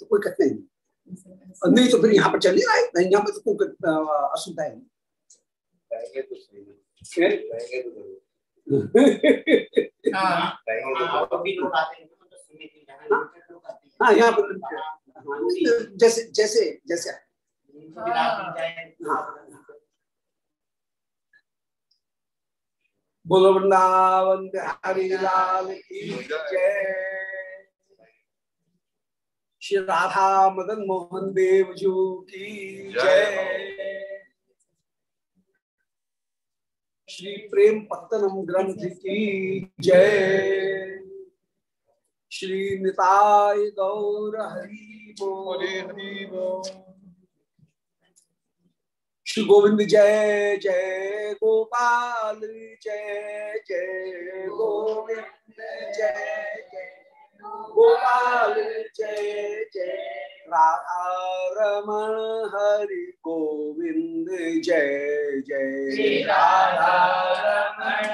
तो कोई कहते नहीं। नहीं तो फिर यहाँ पर चल ही रहा है यहाँ पर तो कोई असुविधा है हाँ यहाँ पर जैसे जैसे जैसे। बोलो, वृंदावन बिहारी लाल की जय। श्री राधा मदन मोहन देव जू की जय। श्री प्रेम पत्तनम ग्रंथ की जय। श्री निताय गौर हरि श्री गोविंद जय जय गोपाल, जय जय गोविंद, जय गोपाल जय जय। राधा रमण हरि गोविंद जय जय। राधा रमण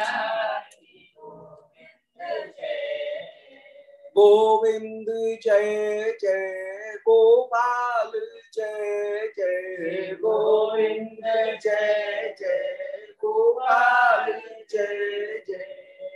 गोविंद जय जय। गोपाल जय जय। गोविंद जय जय। गोपाल जय जय।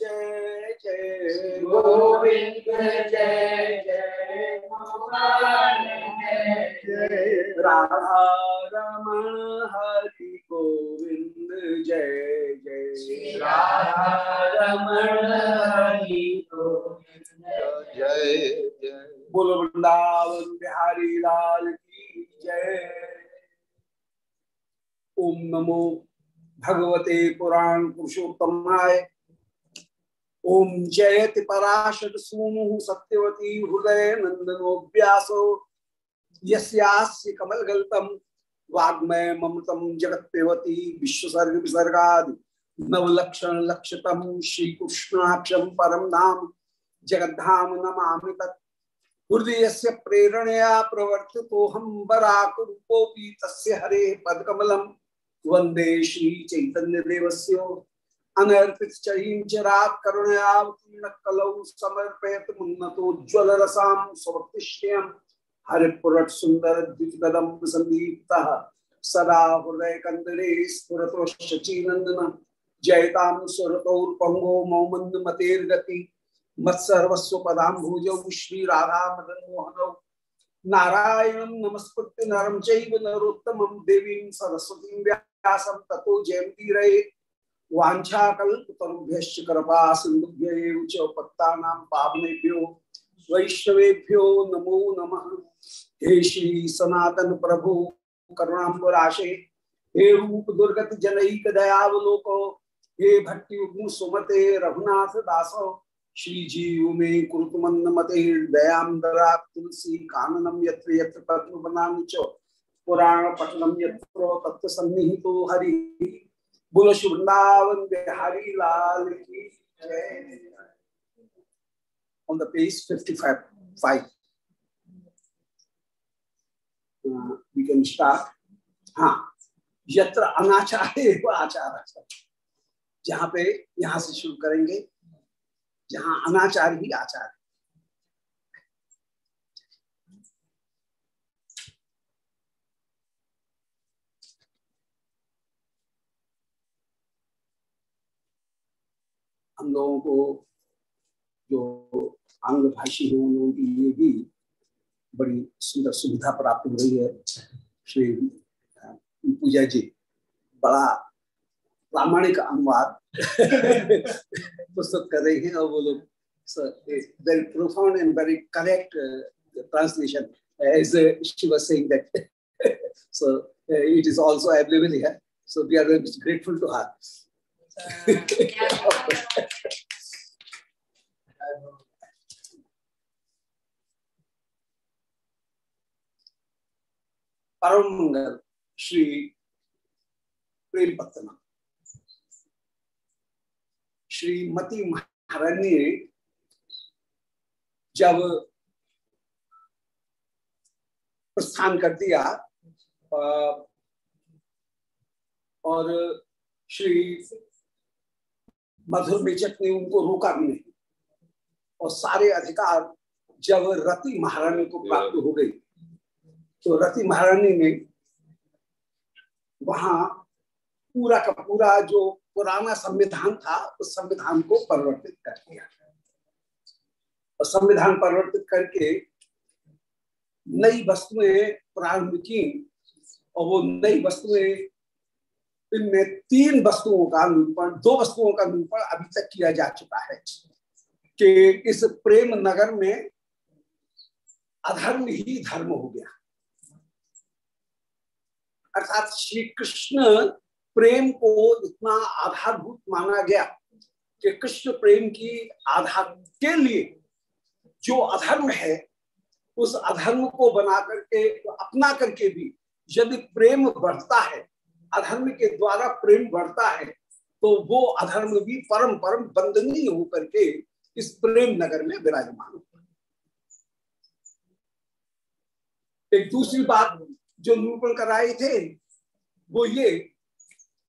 जय जय। गोविंद जय जय जय राधा हरि गोविंद जय जय राधा रमण हरि गोविंद जय जय बोलो वृंदावन बिहारी लाल की जय। ओम नमो भगवते पुराण पुरुषोत्तमाय। ओम जयति पराशर सूनु सत्यवती हृदय नंदनो व्यासो यस्यास्य कमलगल्तम वाग्मय ममतम जगत विश्वसर्ग विसर्गा नवलक्षण लक्षतम श्री कृष्णाक्षम परम धाम जगद्धाम नमामि तत्। हृदय से प्रेरणया प्रवर्तितो हम बराकूपोपी तस्य हरे पदकमलम वंदे श्री चैतन्य देवस्य अनर्पित चरीचरात करुणयावतीर्ण कलौ समर्पयत मुन्नतोज्वल रसाम स्वतिष्ठ्यम हरिपुरट सुंदर द्वितगदम संदीप्तः। सदा हृदय कंदरे स्फुरतो शचीनंदन जयताम सुरतौर्पंगो मौमंद मतेर्गति। मत्सर्वस्व पदाम्भुजौ श्री राधा मदन मोहनौ। नारायण नमस्कृत्य नरम चैव नरोत्तमं देवीं सरस्वतीं व्यासं ततो जयन्ती रहे वाछाकुभ्य कृपा पत्ता वैष्णवेभ्यो नमो नमः। हे श्री सनातन प्रभु करुणाबराशे हे रूप दुर्गत जनक दयावलोक, हे भट्टि सुमते रघुनाथ दास, श्री जीव में कुरुतमंद मते तुलसी काननम यत्र यत्र पुराण पठनम यत्र तत्व सन्निहितो हरि। बोलो वृंदावन बिहारी लाल की on the page 55 5 uh, we can start. हाँ यत्र अनाचार आचार। जहाँ पे यहाँ से शुरू करेंगे। जहाँ अनाचार ही आचार हम लोगों को जो आंग्ल भाषी है उन लोगों के लिए भी बड़ी सुंदर सुविधा प्राप्त हो रही है। श्री पूजा जी बड़ा प्रामाणिक अनुवाद पुस्तक कर रही हैं और वो लोग very profound and very correct was saying that so uh, it is also available here. So we are grateful to her. परम मंगल श्री प्रेम पत्तना श्रीमती महारानी जब प्रस्थान कर दिया और श्री मधुर मेचक ने उनको रोका भी नहीं। और सारे अधिकार जब रति महारानी को प्राप्त हो गई तो रति महारानी ने वहाँ पूरा का पूरा जो पुराना संविधान था उस संविधान को परिवर्तित कर दिया। और संविधान परिवर्तित करके नई वस्तुएँ प्रारंभ की और वो नई वस्तुएँ इनमें तीन वस्तुओं का निरूपण, दो वस्तुओं का निरूपण अभी तक किया जा चुका है, कि इस प्रेम नगर में अधर्म ही धर्म हो गया। अर्थात श्री कृष्ण प्रेम को इतना आधारभूत माना गया कि कृष्ण प्रेम की आधार के लिए जो अधर्म है, उस अधर्म को बना करके, अपना करके भी यदि प्रेम बढ़ता है अधर्म के द्वारा प्रेम बढ़ता है तो वो अधर्म भी परम परम बंदनीय होकर के इस प्रेम नगर में विराजमान होता एक दूसरी बात जो निरूपण कराए थे, वो ये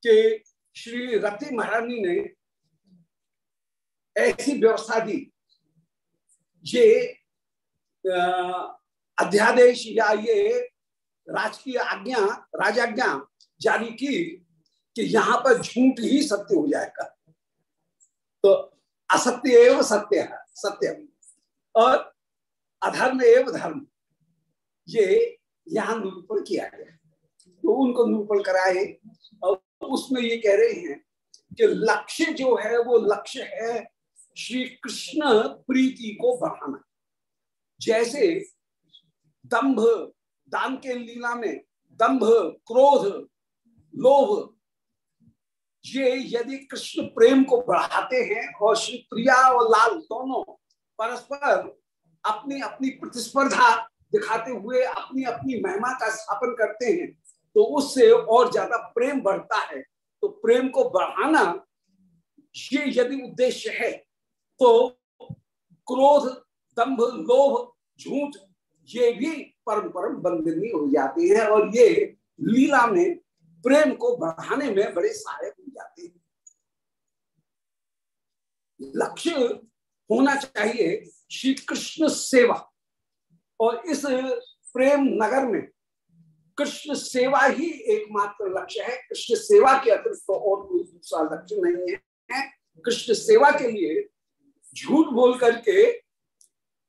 कि श्री रति महारानी ने ऐसी व्यवस्था दी, ये अध्यादेश या ये राजकीय आज्ञा, राजाज्ञा जारी की, कि यहाँ पर झूठ ही सत्य हो जाएगा। तो असत्य एवं सत्य है सत्य और अधर्म एवं धर्म, ये यहाँ निरूपण किया गया। तो उनको निरूपण कराए, और उसमें ये कह रहे हैं कि लक्ष्य जो है, वो लक्ष्य है श्री कृष्ण प्रीति को बढ़ाना। जैसे दंभ, दान के लीला में दंभ, क्रोध लोभ ये यदि कृष्ण प्रेम को बढ़ाते हैं और श्री प्रिया और लाल दोनों परस्पर अपनी अपनी प्रतिस्पर्धा दिखाते हुए अपनी अपनी महिमा का स्थापन करते हैं तो उससे और ज़्यादा प्रेम बढ़ता है। तो प्रेम को बढ़ाना ये यदि उद्देश्य है तो क्रोध, दंभ, लोभ, झूठ, ये भी परम परम बंदनी हो जाती है। और ये लीला में प्रेम को बढ़ाने में बड़े सहायक हो जाते हैं। लक्ष्य होना चाहिए श्री कृष्ण सेवा। और इस प्रेम नगर में कृष्ण सेवा ही एकमात्र लक्ष्य है। कृष्ण सेवा के अतिरिक्त तो और कोई दूसरा लक्ष्य नहीं है। कृष्ण सेवा के लिए झूठ बोल करके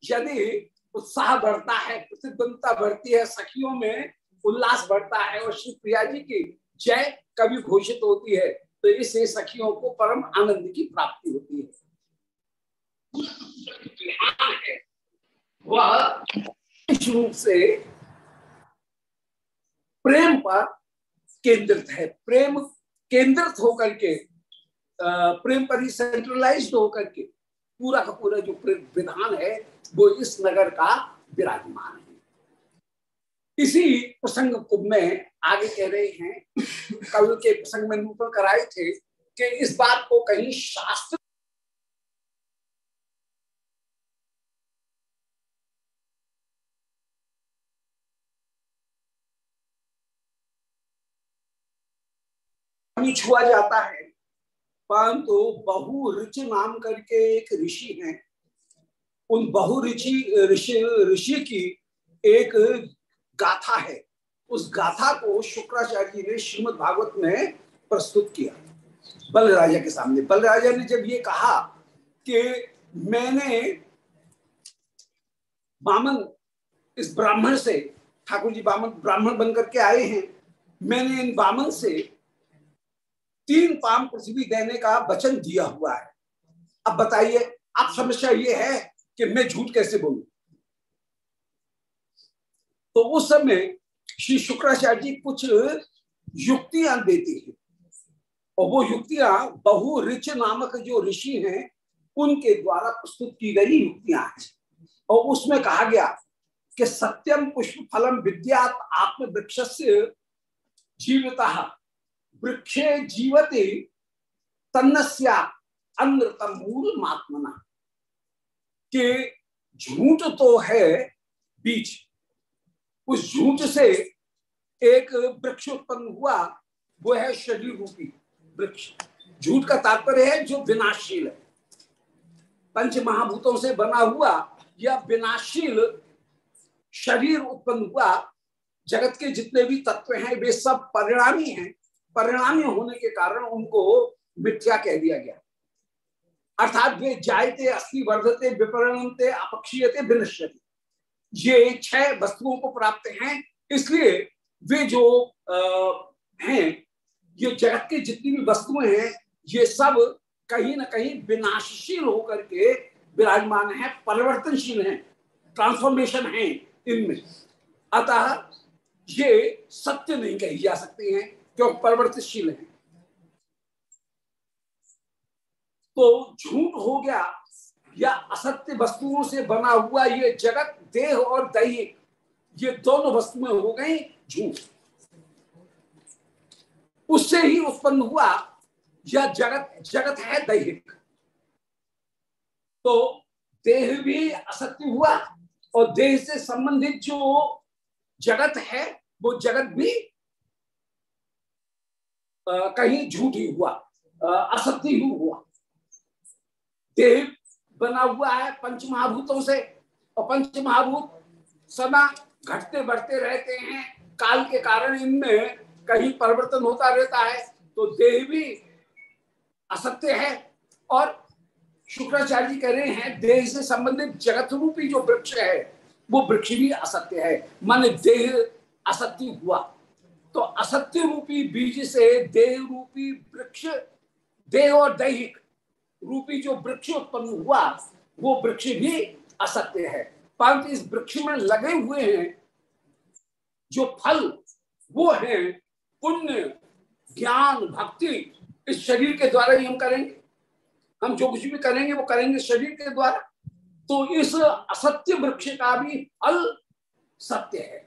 यदि उत्साह बढ़ता है प्रतिद्वंदता बढ़ती है, सखियों में उल्लास बढ़ता है और श्री प्रिया जी की जय कभी घोषित होती है तो इससे सखियों को परम आनंद की प्राप्ति होती है। वह रूप से प्रेम पर केंद्रित है। प्रेम केंद्रित होकर के प्रेम पर ही सेंट्रलाइज होकर के पूरा का पूरा जो विधान है, वो इस नगर का विराजमान है। इसी प्रसंग को में आगे कह रहे हैं। कल के प्रसंग में निरूपण कराए थे कि इस बात को कहीं शास्त्र छुआ जाता है। परंतु बहु ऋचि नाम करके एक ऋषि हैं। उन बहु ऋषि ऋषि ऋषि की एक गाथा है। उस गाथा को शुक्राचार्य जी ने श्रीमद भागवत में प्रस्तुत किया। बल राजा के सामने। बल राजा ने जब ये कहा कि मैंने बामन, इस ब्राह्मण से, ठाकुर जी बामन, ब्राह्मण बनकर के आए हैं, मैंने इन बामन से तीन पाम पृथ्वी देने का वचन दिया हुआ है। अब बताइए, आप समस्या ये है कि मैं झूठ कैसे बोलूँ? तो उस समय श्री शुक्राचार्य जी कुछ युक्तियाँ देते हैं। और वो युक्तियाँ बहु ऋच नामक जो ऋषि हैं, उनके द्वारा प्रस्तुत की गई युक्तियाँ हैं। और उसमें कहा गया कि सत्यम पुष्प फलम विद्यात आत्म वृक्ष से जीवता, वृक्षे जीवते, तन्नस्या अनृतम मूल मात्मना के झूठ तो है बीज उस झूठ से एक वृक्ष उत्पन्न हुआ, वो है शरीर रूपी वृक्ष। झूठ का तात्पर्य है जो विनाशील है। पंच महाभूतों से बना हुआ यह विनाशील शरीर उत्पन्न हुआ, जगत के जितने भी तत्व हैं, वे सब परिणामी हैं। परिणामी होने के कारण उनको मिथ्या कह दिया गया। अर्थात वे जायते अस्थि वर्धते विपरणते अपक्षीयते, विनश्यते। ये छह वस्तुओं को प्राप्त हैं, इसलिए वे जो हैं, ये जगत की जितनी भी वस्तुएँ हैं, ये सब कहीं ना कहीं विनाशशील होकर के विराजमान है, परिवर्तनशील है ट्रांसफॉर्मेशन है इनमें। अतः ये सत्य नहीं कही जा सकती हैं क्योंकि परिवर्तनशील है। तो झूठ हो गया या असत्य वस्तुओं से बना हुआ ये जगत देह और दही ये दोनों वस्तुएँ हो गई झूठ। उससे ही उत्पन्न हुआ यह जगत जगत है दैहिक। तो देह भी असत्य हुआ और देह से संबंधित जो जगत है वो जगत भी आ, कहीं झूठ ही हुआ असत्य ही हुआ। देह बना हुआ है पंच महाभूतों से और पंच महाभूत सदा घटते बढ़ते रहते हैं। काल के कारण इनमें कहीं परिवर्तन होता रहता है तो देह भी असत्य है। और शुक्राचार्य जी कह रहे हैं, देह से संबंधित जगत रूपी जो वृक्ष है, वो वृक्ष भी असत्य है। मान देह असत्य हुआ। तो असत्य रूपी बीज से देह रूपी वृक्ष, देह और दैहिक रूपी जो वृक्ष उत्पन्न हुआ, वो वृक्ष भी असत्य है। परंतु इस वृक्ष में लगे हुए हैं, जो फल, वो है पुण्य, ज्ञान, भक्ति, इस शरीर के द्वारा ही हम करेंगे। हम जो कुछ भी करेंगे, वो करेंगे शरीर के द्वारा। तो इस असत्य वृक्ष का भी फल सत्य है।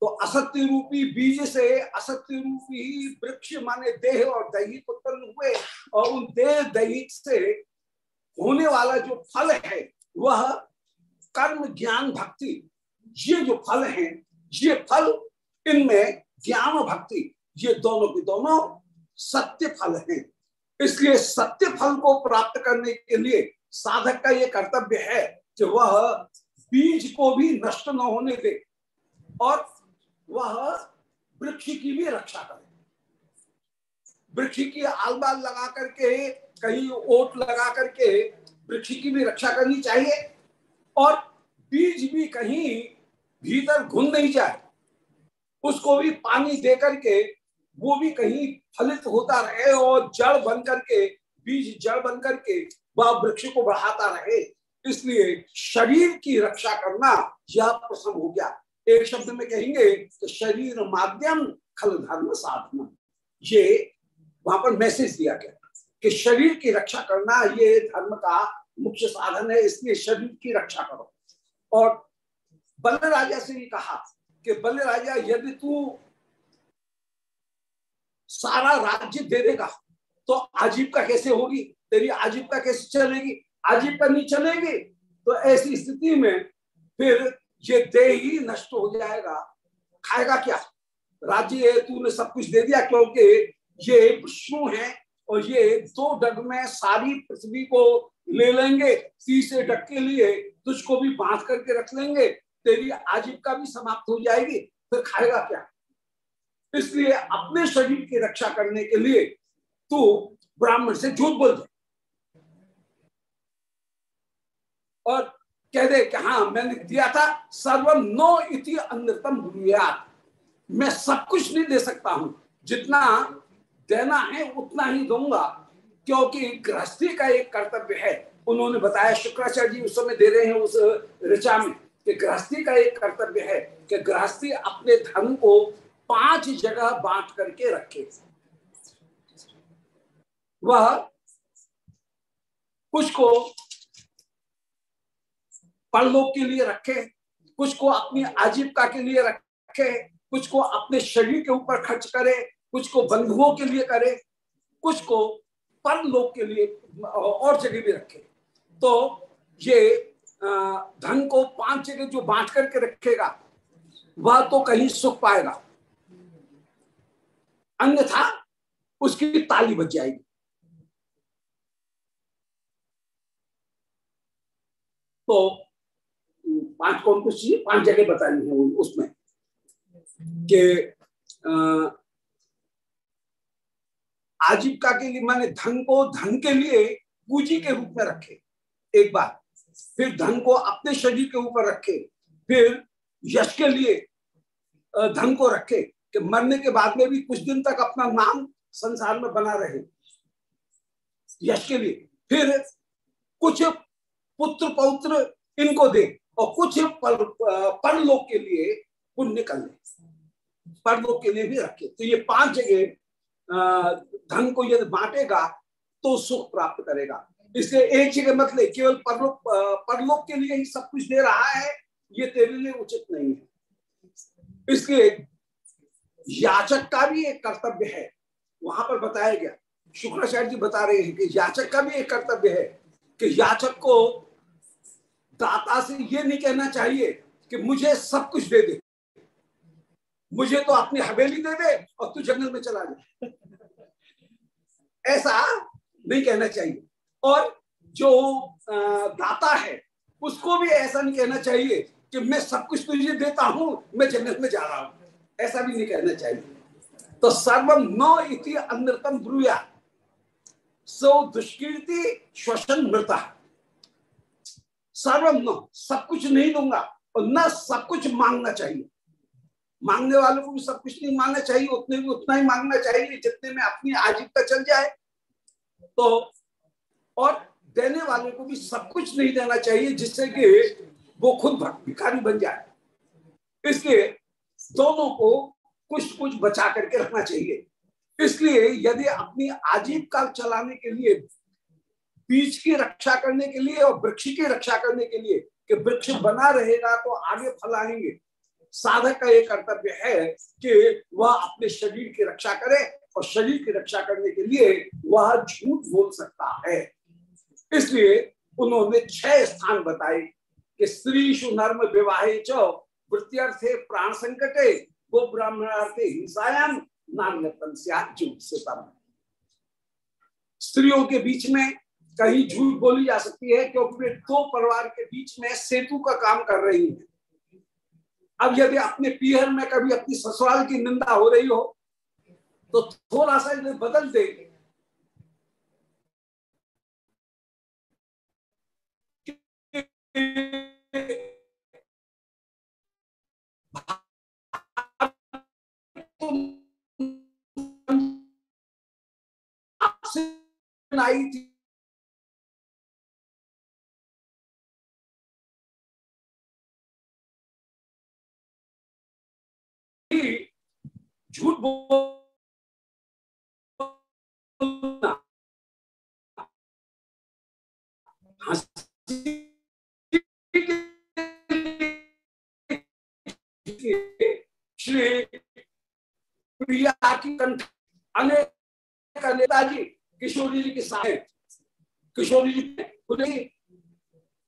तो असत्य रूपी बीज से असत्य रूपी वृक्ष माने देह और दैहिक उत्पन्न हुए, और उन देह दैहिक से होने वाला जो फल है, वह कर्म, ज्ञान, भक्ति, ये जो फल है, ये फल, इनमें ज्ञान भक्ति, ये दोनों के दोनों सत्य फल हैं। इसलिए सत्य फल को प्राप्त करने के लिए साधक का ये कर्तव्य है कि वह बीज को भी नष्ट न होने दे और वह वृक्ष की भी रक्षा करे। वृक्ष की आल बाल लगा करके, कहीं ओट लगा करके वृक्ष की भी रक्षा करनी चाहिए। और बीज भी कहीं भीतर घुन नहीं जाए। उसको भी पानी दे करके, वो भी कहीं फलित होता रहे और जड़ बन करके, बीज जड़ बन करके वह वृक्ष को बढ़ाता रहे। इसलिए शरीर की रक्षा करना यह प्रसंग हो गया। एक शब्द में कहेंगे तो शरीर माध्यम, खल धर्म साधन ये वहाँ पर मैसेज दिया गया कि शरीर की रक्षा करना ये धर्म का मुख्य साधन है, इसलिए शरीर की रक्षा करो। और बल राजा से भी कहा कि बल राजा, यदि तू सारा राज्य दे देगा तो आजीविका कैसे होगी? तेरी आजीविका कैसे चलेगी? आजीविका नहीं चलेगी? तो ऐसी स्थिति में फिर ये दे ही नष्ट हो जाएगा। खाएगा क्या? राज्य तूने सब कुछ दे दिया, क्योंकि ये विष्णु है और ये दो डग में सारी पृथ्वी को ले लेंगे तीसरे डग के लिए तुझको भी बाँध करके रख लेंगे, तेरी आजीविका भी समाप्त हो जाएगी, फिर खाएगा क्या? इसलिए अपने शरीर की रक्षा करने के लिए तू ब्राह्मण से झूठ बोल दे। और कह दे कि हाँ मैंने दिया था सर्वम नो इति अन्यतम मैं सब कुछ नहीं दे सकता हूँ, जितना देना है उतना ही दूँगा, क्योंकि गृहस्थी का एक कर्तव्य है। उन्होंने बताया, शुक्राचार्य जी उस समय दे रहे हैं उस ऋचा में कि गृहस्थी का एक कर्तव्य है कि गृहस्थी अपने धन को पाँच जगह बांट करके रखे। वह कुछ को परलोक के लिए रखे, कुछ को अपनी आजीविका के लिए रखे, कुछ को अपने शरीर के ऊपर खर्च करे कुछ को बंधुओं के लिए करे, कुछ को पर लोग के लिए, और जगह भी रखे। तो ये धन को पाँच जगह जो बांट करके रखेगा, वह तो कहीं सुख पाएगा। अन्यथा उसकी ताली बच जाएगी। तो पाँच कौन कुछ पाँच जगह बतानी है उसमें कि आजीविका के लिए माने धन को धन के लिए पूंजी के रूप में रखे। एक बार फिर धन को अपने शरीर के ऊपर रखे फिर यश के लिए धन को रखे कि मरने के बाद में भी कुछ दिन तक अपना नाम संसार में बना रहे। यश के लिए फिर कुछ पुत्र पौत्र इनको दे और कुछ पर, परलोक के लिए पुण्य कर ले। परलोक के लिए भी रखे। तो ये पाँच जगह धन को यदि बांटेगा तो सुख प्राप्त करेगा। इसलिए एक जगह मत केवल परलोक परलोक के लिए ही सब कुछ दे रहा है, ये तेरे लिए उचित नहीं है। इसलिए याचक का भी एक कर्तव्य है। वहाँ पर बताया गया, शुक्राचार्य जी बता रहे हैं कि याचक का भी एक कर्तव्य है कि याचक को दाता से ये नहीं कहना चाहिए कि मुझे सब कुछ दे दे। मुझे तो अपनी हवेली दे दे और तू जंगल में चला जाए ऐसा नहीं कहना चाहिए। और जो दाता है, उसको भी ऐसा नहीं कहना चाहिए कि मैं सब कुछ तुझे देता हूँ, मैं जन्नत में जा रहा हूँ। ऐसा भी नहीं कहना चाहिए। तो सर्वम न इति अनृतम ब्रुया। सो दुष्कीर्ति श्वसन मृता। सर्वम न, सब कुछ नहीं दूँगा और न सब कुछ मांगना चाहिए। मांगने वालों को भी सब कुछ नहीं मांगना चाहिए, उतने भी उतना ही मांगना चाहिए जितने में अपनी आजीविका चल जाए। तो और देने वाले को भी सब कुछ नहीं देना चाहिए, जिससे कि वो खुद भिखारी बन जाए। इसलिए दोनों को कुछ कुछ बचा करके रखना चाहिए। इसलिए यदि अपनी आजीविका चलाने के लिए, बीज की रक्षा करने के लिए और वृक्ष की रक्षा करने के लिए कि वृक्ष बना रहेगा तो आगे फल आएँगे। साधक का यह कर्तव्य है कि वह अपने शरीर की रक्षा करे और शरीर की रक्षा करने के लिए वह झूठ बोल सकता है। इसलिए उन्होंने छह स्थान बताए कि स्त्री नर्म विवाहे चो वृत्त्यर्थे प्राण संकटे गो ब्राह्मणार्थे हिंसायाम, नान्यतम स्त्रियों के बीच में कहीं झूठ बोली जा सकती है, क्योंकि वे दो परिवार के बीच में सेतु का काम कर रही है। अब यदि अपने पीहर में कभी अपनी ससुराल की निंदा हो रही हो तो थोड़ा सा इन्हें बदल दे आई थी झूठ बोलना श्री प्रिया की कंठ अनेक नेताजी किशोरी जी के साथ किशोरी जी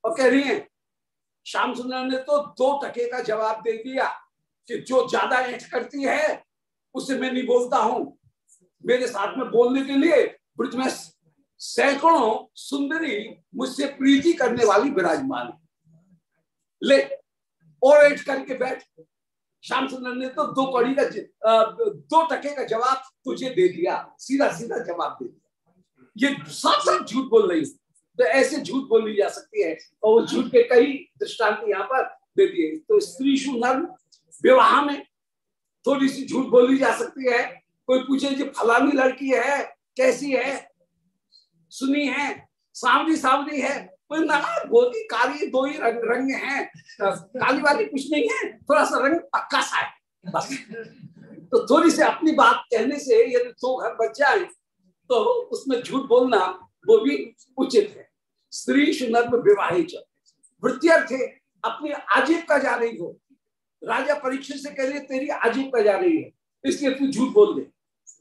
और कह रही हैं श्याम सुंदर ने तो दो टके का जवाब दे दिया कि जो ज़्यादा ऐठ करती है, उससे मैं नहीं बोलता हूँ। मेरे साथ में बोलने के लिए ब्रिज में सैकड़ों सुंदरी मुझसे प्रीति करने वाली विराजमान ले और ऐठ करके बैठ। श्याम सुंदर ने तो दो कड़ी का दो टके का जवाब तुझे दे दिया। सीधा सीधा जवाब दे दिया। ये साफ़ साफ़ झूठ बोल रही तो ऐसे झूठ बोली जा सकती है। और वो झूठ के कई दृष्टांत यहाँ पर दे दिए। तो स्त्री नर्म विवाह में थोड़ी सी झूठ बोली जा सकती है। कोई पूछे जी फलानी लड़की है? कैसी है? सुनी है सावरी सावरी है। गोदी काली दो ही रंग रंग है। काली वाली कुछ नहीं है, थोड़ा सा रंग पक्का सा है, बस। तो थोड़ी सी अपनी बात कहने से यदि दो घर बच जाए तो उसमें झूठ बोलना, वो भी उचित है। स्त्री सुनर्म विवाहित वृत्तियर्थ, अपनी आजीविका जा रही हो। राजा परीक्षित से कह रही तेरी आजीविका जा रही है। इसलिए तू झूठ बोल दे।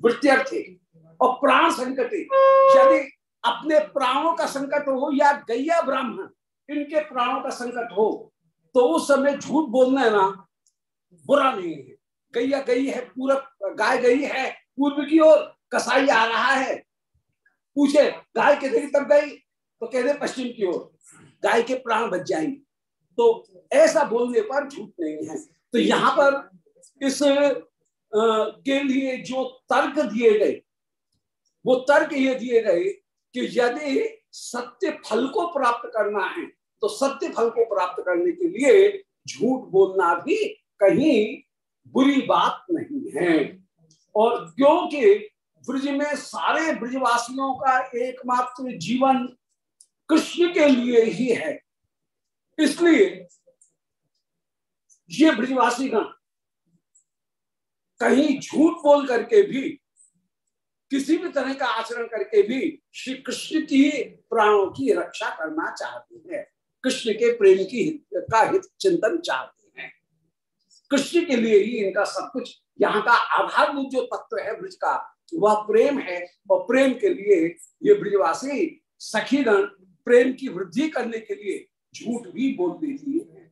वृत्तियर्थ, और प्राण संकट यदि अपने प्राणों का संकट हो या गैया ब्राह्मण, इनके प्राणों का संकट हो तो उस समय झूठ बोलना ना बुरा नहीं है। गैया गई है, पूरब गाय गई है, पूर्व की ओर कसाई आ रहा है। पूछे, गाय कितनी तब गई? तो कह दे पश्चिम की ओर, गाय के प्राण बच जाएँगे। तो ऐसा बोलने पर झूठ नहीं है। तो यहाँ पर इस के लिए जो तर्क दिए गए, वो तर्क ये दिए गए कि यदि सत्य फल को प्राप्त करना है तो सत्य फल को प्राप्त करने के लिए झूठ बोलना भी कहीं बुरी बात नहीं है। और क्योंकि ब्रज में सारे ब्रजवासियों का एकमात्र जीवन कृष्ण के लिए ही है, इसलिए ये ब्रजवासी गण कहीं झूठ बोल करके भी किसी भी तरह का आचरण करके भी श्री कृष्ण की प्राणों की रक्षा करना चाहते हैं। कृष्ण के प्रेम की हित, का हित चिंतन चाहते हैं। कृष्ण के लिए ही इनका सब कुछ, यहाँ का आधारभूत जो तत्व है ब्रज का, वह प्रेम है और प्रेम के लिए ये ब्रजवासी सखीगण प्रेम की वृद्धि करने के लिए झूठ भी बोल देती है।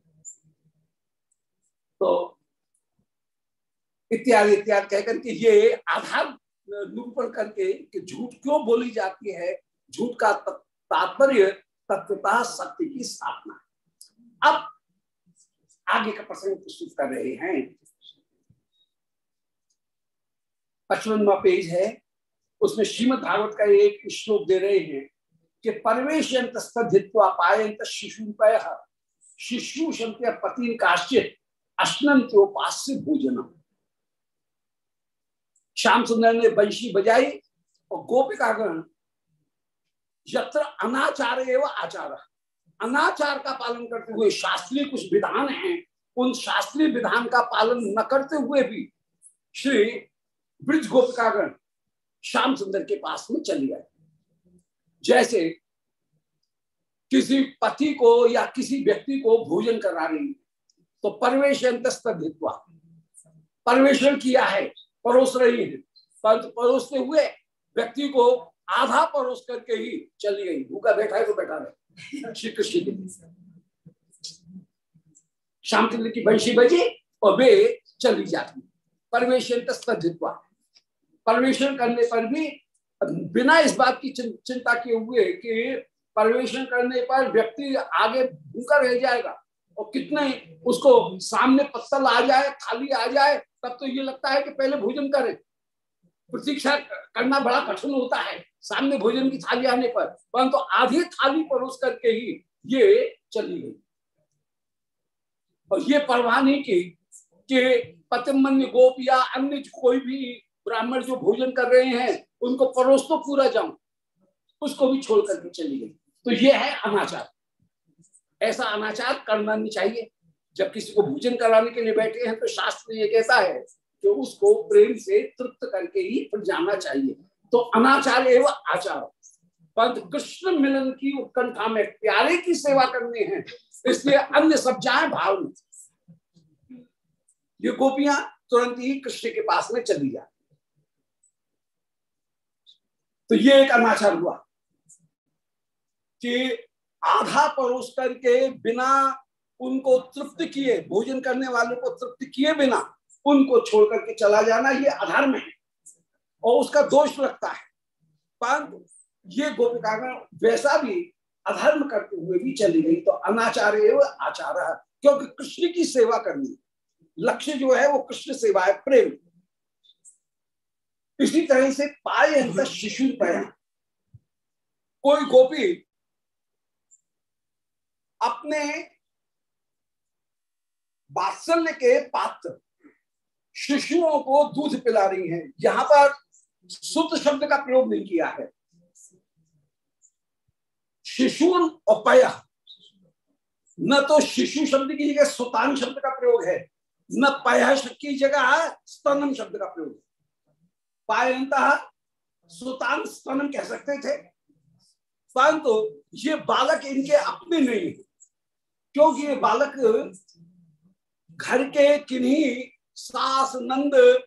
तो इत्यादि इत्यादि कहकर के ये आधार निरूपण करके कि झूठ क्यों बोली जाती है? झूठ का तात्पर्य तत्वता सत्य की स्थापना अब आगे का प्रसंग प्रस्तुत कर रहे हैं। पचपनवा पेज है। उसमें श्रीमद भागवत का एक श्लोक दे रहे हैं कि पायंत शिशु शिशु पति काश्चित अश्नोपास्य भोजनम। श्याम सुंदर ने बंशी बजाई और गोपिकागण यत्र अनाचार एवं आचार। अनाचार का पालन करते हुए शास्त्रीय कुछ विधान हैं, उन शास्त्रीय विधान का पालन न करते हुए भी श्री ब्रिज गोपिकागण श्याम सुंदर के पास में चली आए जैसे किसी पति को या किसी व्यक्ति को भोजन करा रही तो परवेशन परवेशन किया है? परोस रही है। परंतु परोसते हुए व्यक्ति को आधा परोस करके ही चली गई। भूखा बैठा है तो बैठा रहे। श्री कृष्ण के श्यामचंद्र की बंशी बजी और वे चली जाती। परवेशन तस्तित्वा परवेशन करने पर भी, बिना इस बात की चिंता किए हुए कि परवेशन करने पर व्यक्ति आगे भूखा रह जाएगा। और कितने उसको सामने पत्तल आ जाए थाली आ जाए, तब तो ये लगता है कि पहले भोजन करें। प्रतीक्षा करना बड़ा कठिन होता है, सामने भोजन की थाली आने पर, परंतु तो आधी थाली परोस करके ही ये चली गई। और ये परवाह नहीं की कि पतिमन्य गोप या अन्य कोई भी ब्राह्मण जो भोजन कर रहे हैं, उनको परोस तो पूरा जाऊँ, उसको भी छोड़ करके चली गई। तो ये है अनाचार। ऐसा अनाचार करना नहीं चाहिए। जब किसी को भोजन कराने के लिए बैठे हैं तो शास्त्र ये कहता है कि उसको प्रेम से तृप्त करके ही जाना चाहिए। तो अनाचार एवं आचार। पंत कृष्ण मिलन की उत्कंठा में प्यारे की सेवा करने हैं, इसलिए अन्य सब जाए भाव ये गोपियाँ तुरंत ही कृष्ण के पास में चली जाती। तो ये एक अनाचार हुआ कि आधा परोस करके बिना उनको तृप्त किए, भोजन करने वालों को तृप्त किए बिना उनको छोड़ करके चला जाना, ये अधर्म है और उसका दोष लगता है। परंतु ये गोपिकागण वैसा भी अधर्म करते हुए भी चली गई तो अनाचार एवं आचार, क्योंकि कृष्ण की सेवा करनी, लक्ष्य जो है वो कृष्ण सेवा है, प्रेम। इसी तरह से पाए शिशु पया कोई गोपी अपने बात्सल्य के पात्र शिशुओं को दूध पिला रही हैं। यहाँ पर शुद्ध शब्द का प्रयोग नहीं किया है। शिशु और पय न तो शिशु शब्द की जगह सुतान शब्द का प्रयोग है। न पय की जगह स्तनम शब्द का प्रयोग है। पायंत सुतान स्तनम कह सकते थे। परंतु तो ये बालक इनके अपने नहीं है। क्योंकि ये बालक घर के किन्हीं सास नंद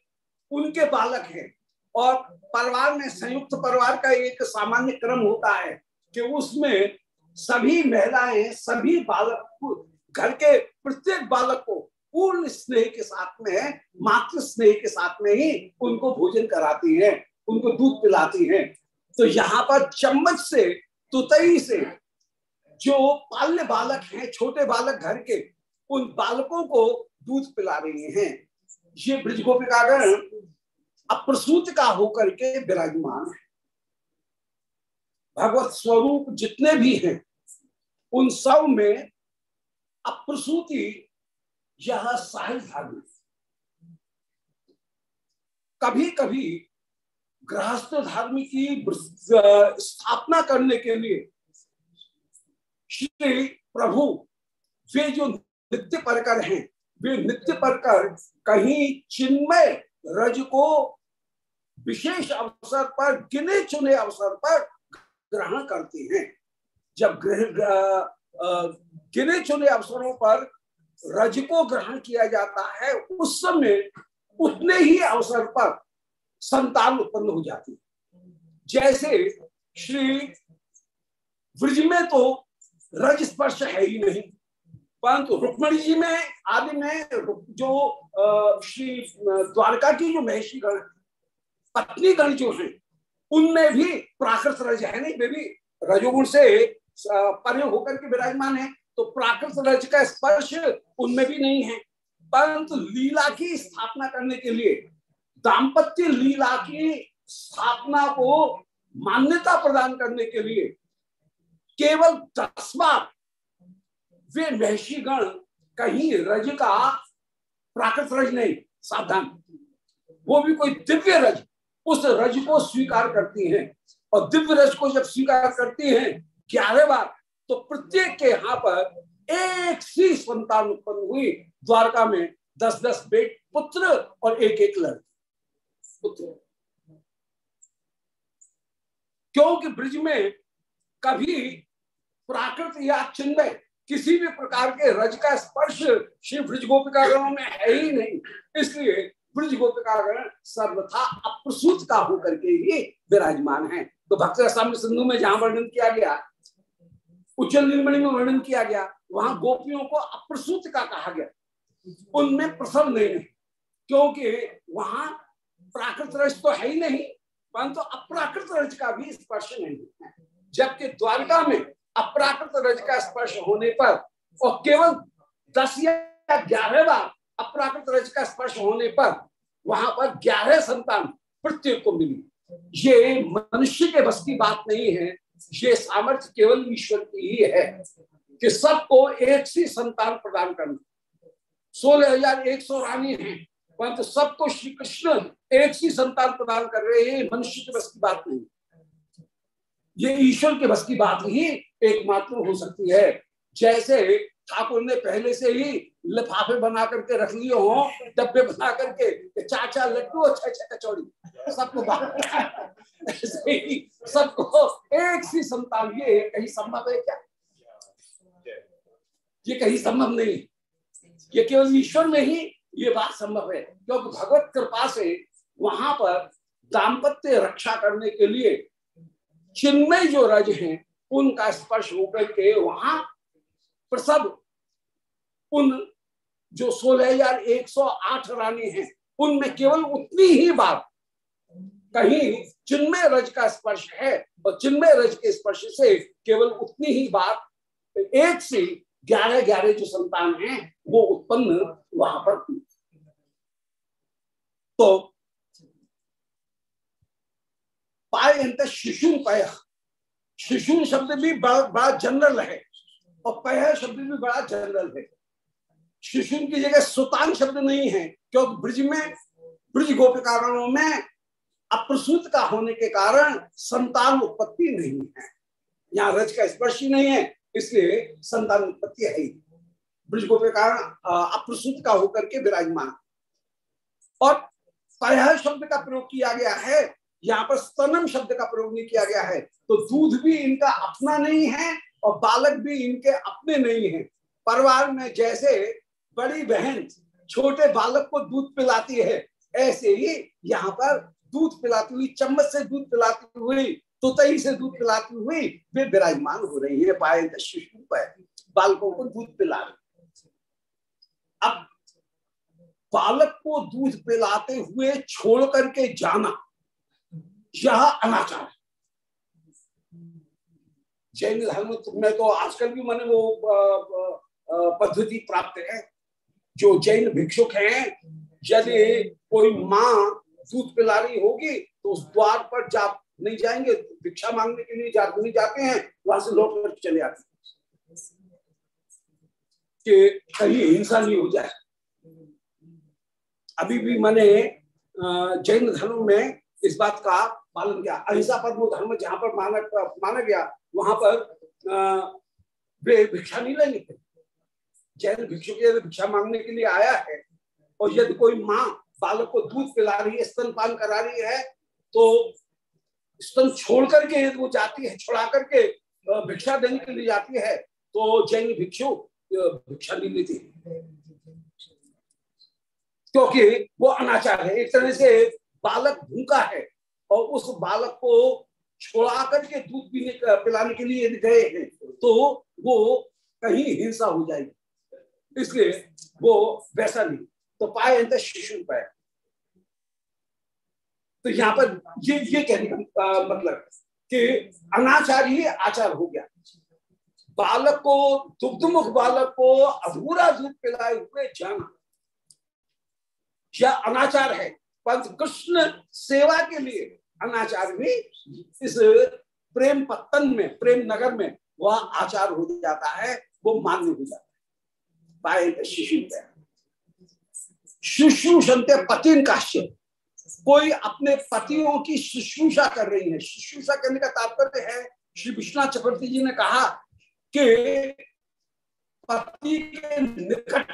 उनके बालक हैं। और परिवार में संयुक्त परिवार का एक सामान्य क्रम होता है कि उसमें सभी महिलाएँ, सभी बालक घर के प्रत्येक बालक को पूर्ण स्नेह के साथ में, मातृ स्नेह के साथ में ही उनको भोजन कराती है, उनको दूध पिलाती है। तो यहाँ पर चम्मच से, तुतई से जो पाल्य बालक हैं, छोटे बालक घर के, उन बालकों को दूध पिला रही हैं। ये ब्रज गोपिकागण अप्रसूत का होकर के विराजमान है। भगवत स्वरूप जितने भी हैं, उन सब में अप्रसूति यह सहज धर्म कभी कभी गृहस्थ धर्म की स्थापना करने के लिए श्री प्रभु, वे जो नित्य परकर हैं, वे नित्य परकर कहीं चिन्मय रज को विशेष अवसर पर, गिने चुने अवसर पर ग्रहण करते हैं। जब ग्रह गिने चुने अवसरों पर रज को ग्रहण किया जाता है, उस समय उतने ही अवसर पर संतान उत्पन्न हो जाती है। जैसे श्री ब्रज में तो रज स्पर्श है ही नहीं। परंतु रुक्मणी जी में आदि में जो श्री द्वारका की जो महेशी गण पत्नी गण जो है उनमें भी प्राकृत रज है नहीं। वे भी रजोगुण से परे होकर के विराजमान है। तो प्राकृत रज का स्पर्श उनमें भी नहीं है। परंतु लीला की स्थापना करने के लिए दाम्पत्य लीला की स्थापना को मान्यता प्रदान करने के लिए केवल बार वे महषी गण कहीं रज का प्राकृत रज नहीं, सावधान। वो भी कोई दिव्य रज, उस रज को स्वीकार करती हैं। और दिव्य रज को जब स्वीकार करती हैं ग्यारह बार तो प्रत्येक के यहाँ पर एक सी संतान उत्पन्न हुई द्वारका में। दस दस बेट, पुत्र और एक एक लड़की। पुत्र। क्योंकि ब्रिज में कभी प्राकृत या चिन्मय किसी भी प्रकार के रज का स्पर्श श्री ब्रज गोपिकागणों में है ही नहीं। इसलिए ब्रज गोपिकागण सर्वथा अप्रसूत का होकर के ही विराजमान है। तो भक्त सिंधु में जहाँ वर्णन किया गया उच्चल निर्मणि में वर्णन किया गया, वहाँ गोपियों को अप्रसूत का कहा गया। उनमें प्रसव नहीं है, क्योंकि वहाँ प्राकृत रज तो है ही नहीं, परंतु अप्राकृत रज का भी स्पर्श नहीं है। जबकि द्वारका में अप्राकृत रज का स्पर्श होने पर और केवल दस या ग्यारह बार अप्राकृत रज का स्पर्श होने पर वहाँ पर ग्यारह संतान प्रत्येक को मिली। ये मनुष्य के बस की बात नहीं है, ये सामर्थ्य केवल ईश्वर की ही है कि सबको एक सी संतान प्रदान करना। सोलह हज़ार एक सौ रानी है, परंतु सबको श्री कृष्ण एक सी संतान प्रदान कर रहे हैं मनुष्य के बस की बात नहीं ये ईश्वर के बस की बात ही एकमात्र हो सकती है। जैसे ठाकुर ने पहले से ही लिफाफे बना करके रख लिए हो, डब्बे बना करके चार लड्डू और छह छह कचौड़ी, सबको सबको एक सी संतान, ये कहीं संभव है क्या? ये कहीं संभव नहीं ये केवल ईश्वर में ही ये बात संभव है, क्योंकि भगवत कृपा से वहाँ पर दाम्पत्य रक्षा करने के लिए चिन्मय जो रज हैं, उनका स्पर्श होकर के वहाँ प्रसव। उन जो सोलह हज़ार एक सौ आठ रानी हैं, उनमें केवल उतनी ही बार कहीं चिन्मय रज का स्पर्श है और चिन्मय रज के स्पर्श से केवल उतनी ही बार एक से ग्यारह ग्यारह जो संतान हैं, वो उत्पन्न वहाँ पर तो पाए शिशु पय शिशु शब्द भी बड़ा बड़ा जनरल है और पय शब्द भी बड़ा जनरल है। शिशु की जगह सुतान शब्द नहीं है क्योंकि ब्रिज में, ब्रिज गोपिकारणों में अप्रसूत का होने के कारण संतान उत्पत्ति नहीं है। यहाँ रज का स्पर्श ही नहीं है, इसलिए संतान उत्पत्ति है ही। ब्रिज गोपिकारण अप्रसूत का होकर के विराजमान। और पय शब्द का प्रयोग किया गया है यहाँ पर स्तनम शब्द का प्रयोग नहीं किया गया है। तो दूध भी इनका अपना नहीं है और बालक भी इनके अपने नहीं है। परिवार में जैसे बड़ी बहन छोटे बालक को दूध पिलाती है, ऐसे ही यहाँ पर दूध पिलाती हुई, चम्मच से दूध पिलाती हुई तो तई से दूध पिलाती हुई वे विराजमान हो रही है। पाए शिशु पर बालकों को दूध पिला रही अब बालक को दूध पिलाते हुए छोड़ करके जाना यह अनाचार जैन धर्म में तो आजकल भी मैंने वो पद्धति प्राप्त है। जो जैन भिक्षुक हैं यदि कोई माँ दूध पिला रही होगी तो उस द्वार पर जा नहीं जाएँगे भिक्षा मांगने के लिए जा, नहीं जाते हैं वहाँ से लौट कर चले आते कि कहीं हिंसा नहीं हो जाए। अभी भी मैंने जैन धर्म में इस बात का पालन किया? अहिंसा परमो धर्म जहाँ पर माना माना गया, वहाँ पर वे भिक्षा नहीं लेंगे जैन भिक्षु के भिक्षा मांगने के लिए आया है, और यदि कोई माँ बालक को दूध पिला रही है स्तनपान करा रही है तो स्तन छोड़ करके यदि वो जाती है, छोड़ा करके भिक्षा देने के लिए जाती है तो जैन भिक्षु भिक्षा नहीं लेती। क्योंकि वो अनाचार है। एक तरह से बालक भूखा है और उस बालक को छोड़ा करके दूध पीने पिलाने के लिए गए हैं तो वो कहीं हिंसा हो जाएगी। इसलिए वो वैसा नहीं तो पाए शिशु पाए। तो यहाँ पर ये ये कहने का मतलब कि अनाचार ही आचार हो गया। बालक को, दुग्धमुख बालक को अधूरा दूध पिलाए हुए जाना। यह अनाचार है। पंत कृष्ण सेवा के लिए अनाचार भी इस प्रेम पत्तन में, प्रेम नगर में वह आचार हो जाता है, वो मान्य हो जाता है। शिशु शुश्रूषंते पतिन काश्य। कोई अपने पतियों की शुश्रूषा कर रही है। शुश्रूषा करने का तात्पर्य है, श्री विश्वनाथ चक्रवर्ती जी ने कहा कि पति के निकट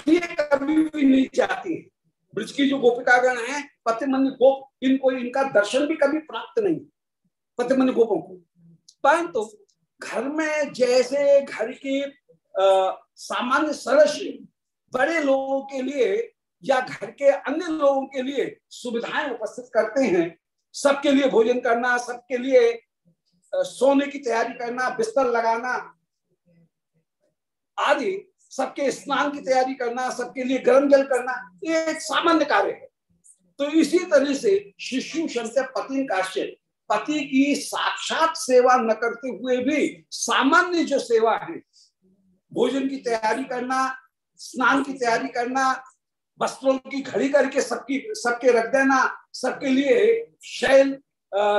कभी भी नहीं जाती ब्रज की जो गोपिकागण है पतिमन्य गोप, इनको, इनका दर्शन भी कभी प्राप्त नहीं, पतिमन्य गोपों को। परंतु तो घर में जैसे घर की सामान्य सदस्य, बड़े लोगों के लिए या घर के अन्य लोगों के लिए सुविधाएँ उपस्थित करते हैं, सबके लिए भोजन करना, सबके लिए सोने की तैयारी करना, बिस्तर लगाना, आदि, सबके स्नान की तैयारी करना, सबके लिए गर्म जल करना, ये एक सामान्य कार्य है। तो इसी तरह से शिशु शंकर पति काश्य पति की साक्षात सेवा न करते हुए भी सामान्य जो सेवा है, भोजन की तैयारी करना, स्नान की तैयारी करना, वस्त्रों की घड़ी करके सबकी, सबके रख देना, सबके लिए शैल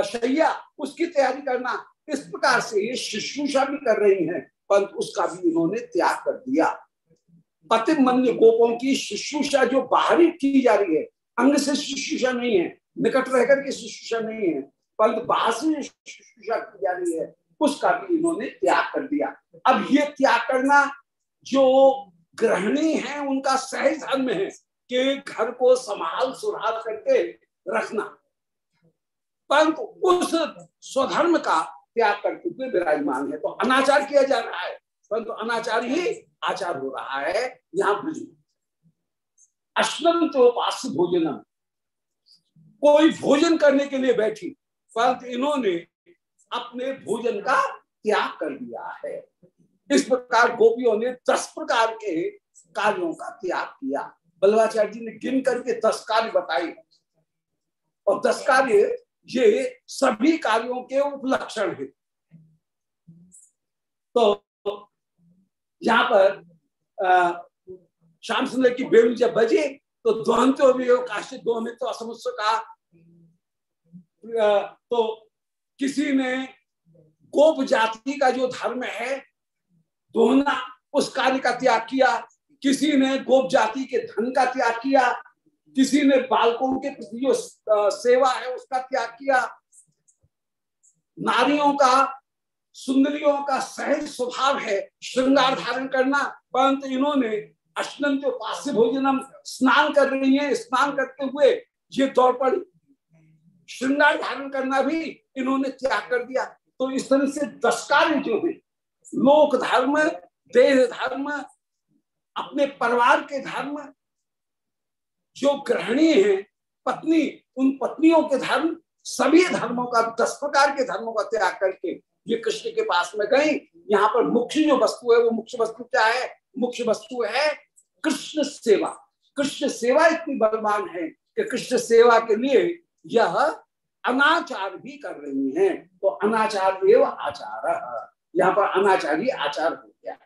शैया, उसकी तैयारी करना, इस प्रकार से ये शुश्रूषा भी कर रही हैं, परंतु उसका भी इन्होंने त्याग कर दिया। पति मन्य गोपों की शुश्रूषा जो बाहरी की जा रही है अंग से शुश्रूषा नहीं है, निकट रह करके शुश्रूषा नहीं है परंतु बाहर से शुश्रूषा की जा रही है उसका भी इन्होंने त्याग कर दिया। अब ये त्याग करना जो गृहिणी है, उनका सहज धर्म है कि घर को संभाल सुधार करके रखना। परंतु उस स्वधर्म का त्याग करते हुए विराजमान है तो अनाचार किया जा रहा है। परंतु अनाचार ही आचार हो रहा है, यहाँ ब्रज अश्वंतोपास भोजनम। कोई भोजन करने के लिए बैठी, परंतु इन्होंने अपने भोजन का त्याग कर दिया है। इस प्रकार गोपियों ने दस प्रकार के कार्यों का त्याग किया। बल्लाचार्य जी ने गिन करके दस कार्य बताए। और दस कार्य, ये सभी कार्यों के उपलक्षण है। तो यहाँ पर श्याम सुंदर की बेड़ू जब बजे तो द्वंतो तो असमुस्व का तो किसी ने गोप जाति का जो धर्म है दोहना उस कार्य का त्याग किया। किसी ने गोप जाति के धन का त्याग किया। किसी ने बालकों के प्रति जो सेवा है, उसका त्याग किया। नारियों का, सुंदरियों का सहज स्वभाव है, श्रृंगार धारण करना। परंतु इन्होंने अष्टंत उपास्य भोजनम स्नान कर रही है, स्नान करते हुए ये दौड़ पड़ी। श्रृंगार धारण करना भी इन्होंने त्याग कर दिया। तो इस तरह से दस कार्य जो है, लोक धर्म, देह धर्म, अपने परिवार के धर्म, जो ग्रहणी है, पत्नी, उन पत्नियों के धर्म, सभी धर्मों का, दस प्रकार के धर्मों का त्याग करके ये कृष्ण के पास में गई। यहाँ पर मुख्य जो वस्तु है, वो मुख्य वस्तु क्या है? मुख्य वस्तु है कृष्ण सेवा। कृष्ण सेवा इतनी बलवान है कि कृष्ण सेवा के लिए यह अनाचार भी कर रही हैं। तो अनाचार एवं आचार। यहाँ पर अनाचारी आचार हो गया।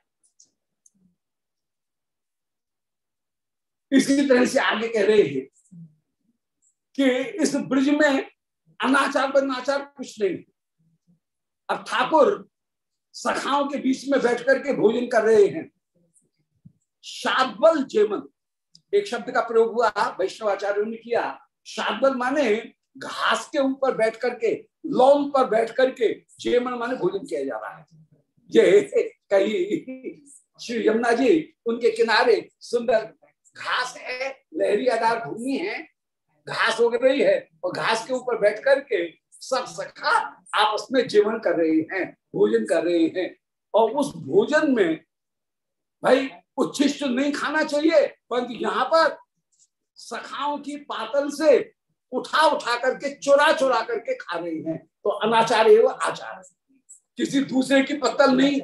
इसी तरह से आगे कह रहे हैं कि इस ब्रिज में अनाचार बदनाचार कुछ नहीं। अब ठाकुर सखाओं के बीच में बैठ करके भोजन कर रहे हैं। शादबल जेमन। एक शब्द का प्रयोग हुआ, वैष्णवाचार्यों ने किया। शादबल माने घास के ऊपर बैठ करके लॉन पर बैठ करके जेमन माने भोजन किया जा रहा है। ये कहीं श्री यमुना जी, उनके किनारे सुंदर घास है लहरियादार भूमि है, घास उग रही है, और घास के ऊपर बैठ करके सब सखा आपस में जीवन कर रहे हैं, भोजन कर रहे हैं। और उस भोजन में भाई उच्छिष्ट नहीं खाना चाहिए, परंतु यहाँ पर सखाओं की पातल से उठा उठा करके, चुरा चुरा करके खा रहे हैं। तो अनाचार एवं आचार। किसी दूसरे की पत्तल नहीं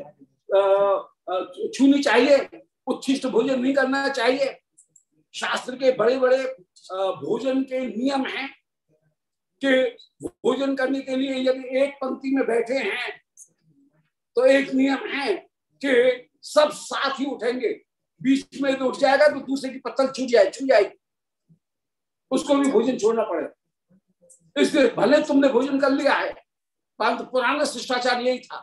छूनी चाहिए, उच्छिष्ट भोजन नहीं करना चाहिए। शास्त्र के बड़े बड़े भोजन के नियम हैं कि भोजन करने के लिए यदि एक पंक्ति में बैठे हैं तो एक नियम है कि सब साथ ही उठेंगे। बीच में तो उठ जाएगा तो दूसरे की पत्थर छू जाए, छू जाएगी उसको भी भोजन छोड़ना पड़ेगा। इसलिए भले तुमने भोजन कर लिया है, परंतु पुराना शिष्टाचार यही था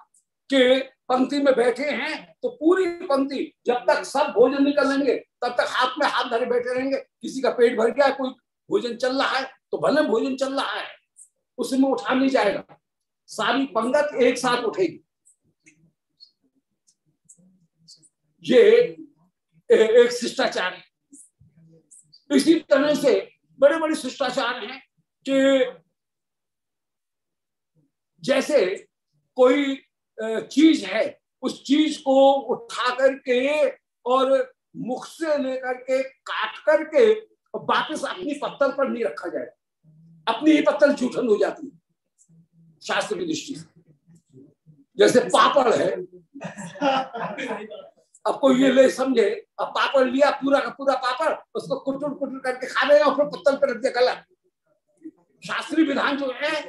कि पंक्ति में बैठे हैं तो पूरी पंक्ति, जब तक सब भोजन निकल लेंगे, तब तक हाथ में हाथ धरे बैठे रहेंगे। किसी का पेट भर गया, कोई भोजन चल रहा है तो भले भोजन चल रहा है उसमें उठा नहीं जाएगा। सारी पंगत एक साथ उठेगी। ये एक शिष्टाचार है। इसी तरह से बड़े बड़े शिष्टाचार हैं कि जैसे कोई चीज़ है, उस चीज़ को उठा करके और मुख से लेकर के काट करके वापिस अपनी पत्थर पर नहीं रखा जाए। अपनी ही पत्थर जूठन हो जाती है, शास्त्र की दृष्टि से। जैसे पापड़ है। अब कोई ये ले समझे। अब पापड़ लिया, पूरा का पूरा पापड़, उसको कुटुर कुटुर करके खा लेगा और फिर पत्तल पर रख दिया गला। शास्त्रीय विधान जो है,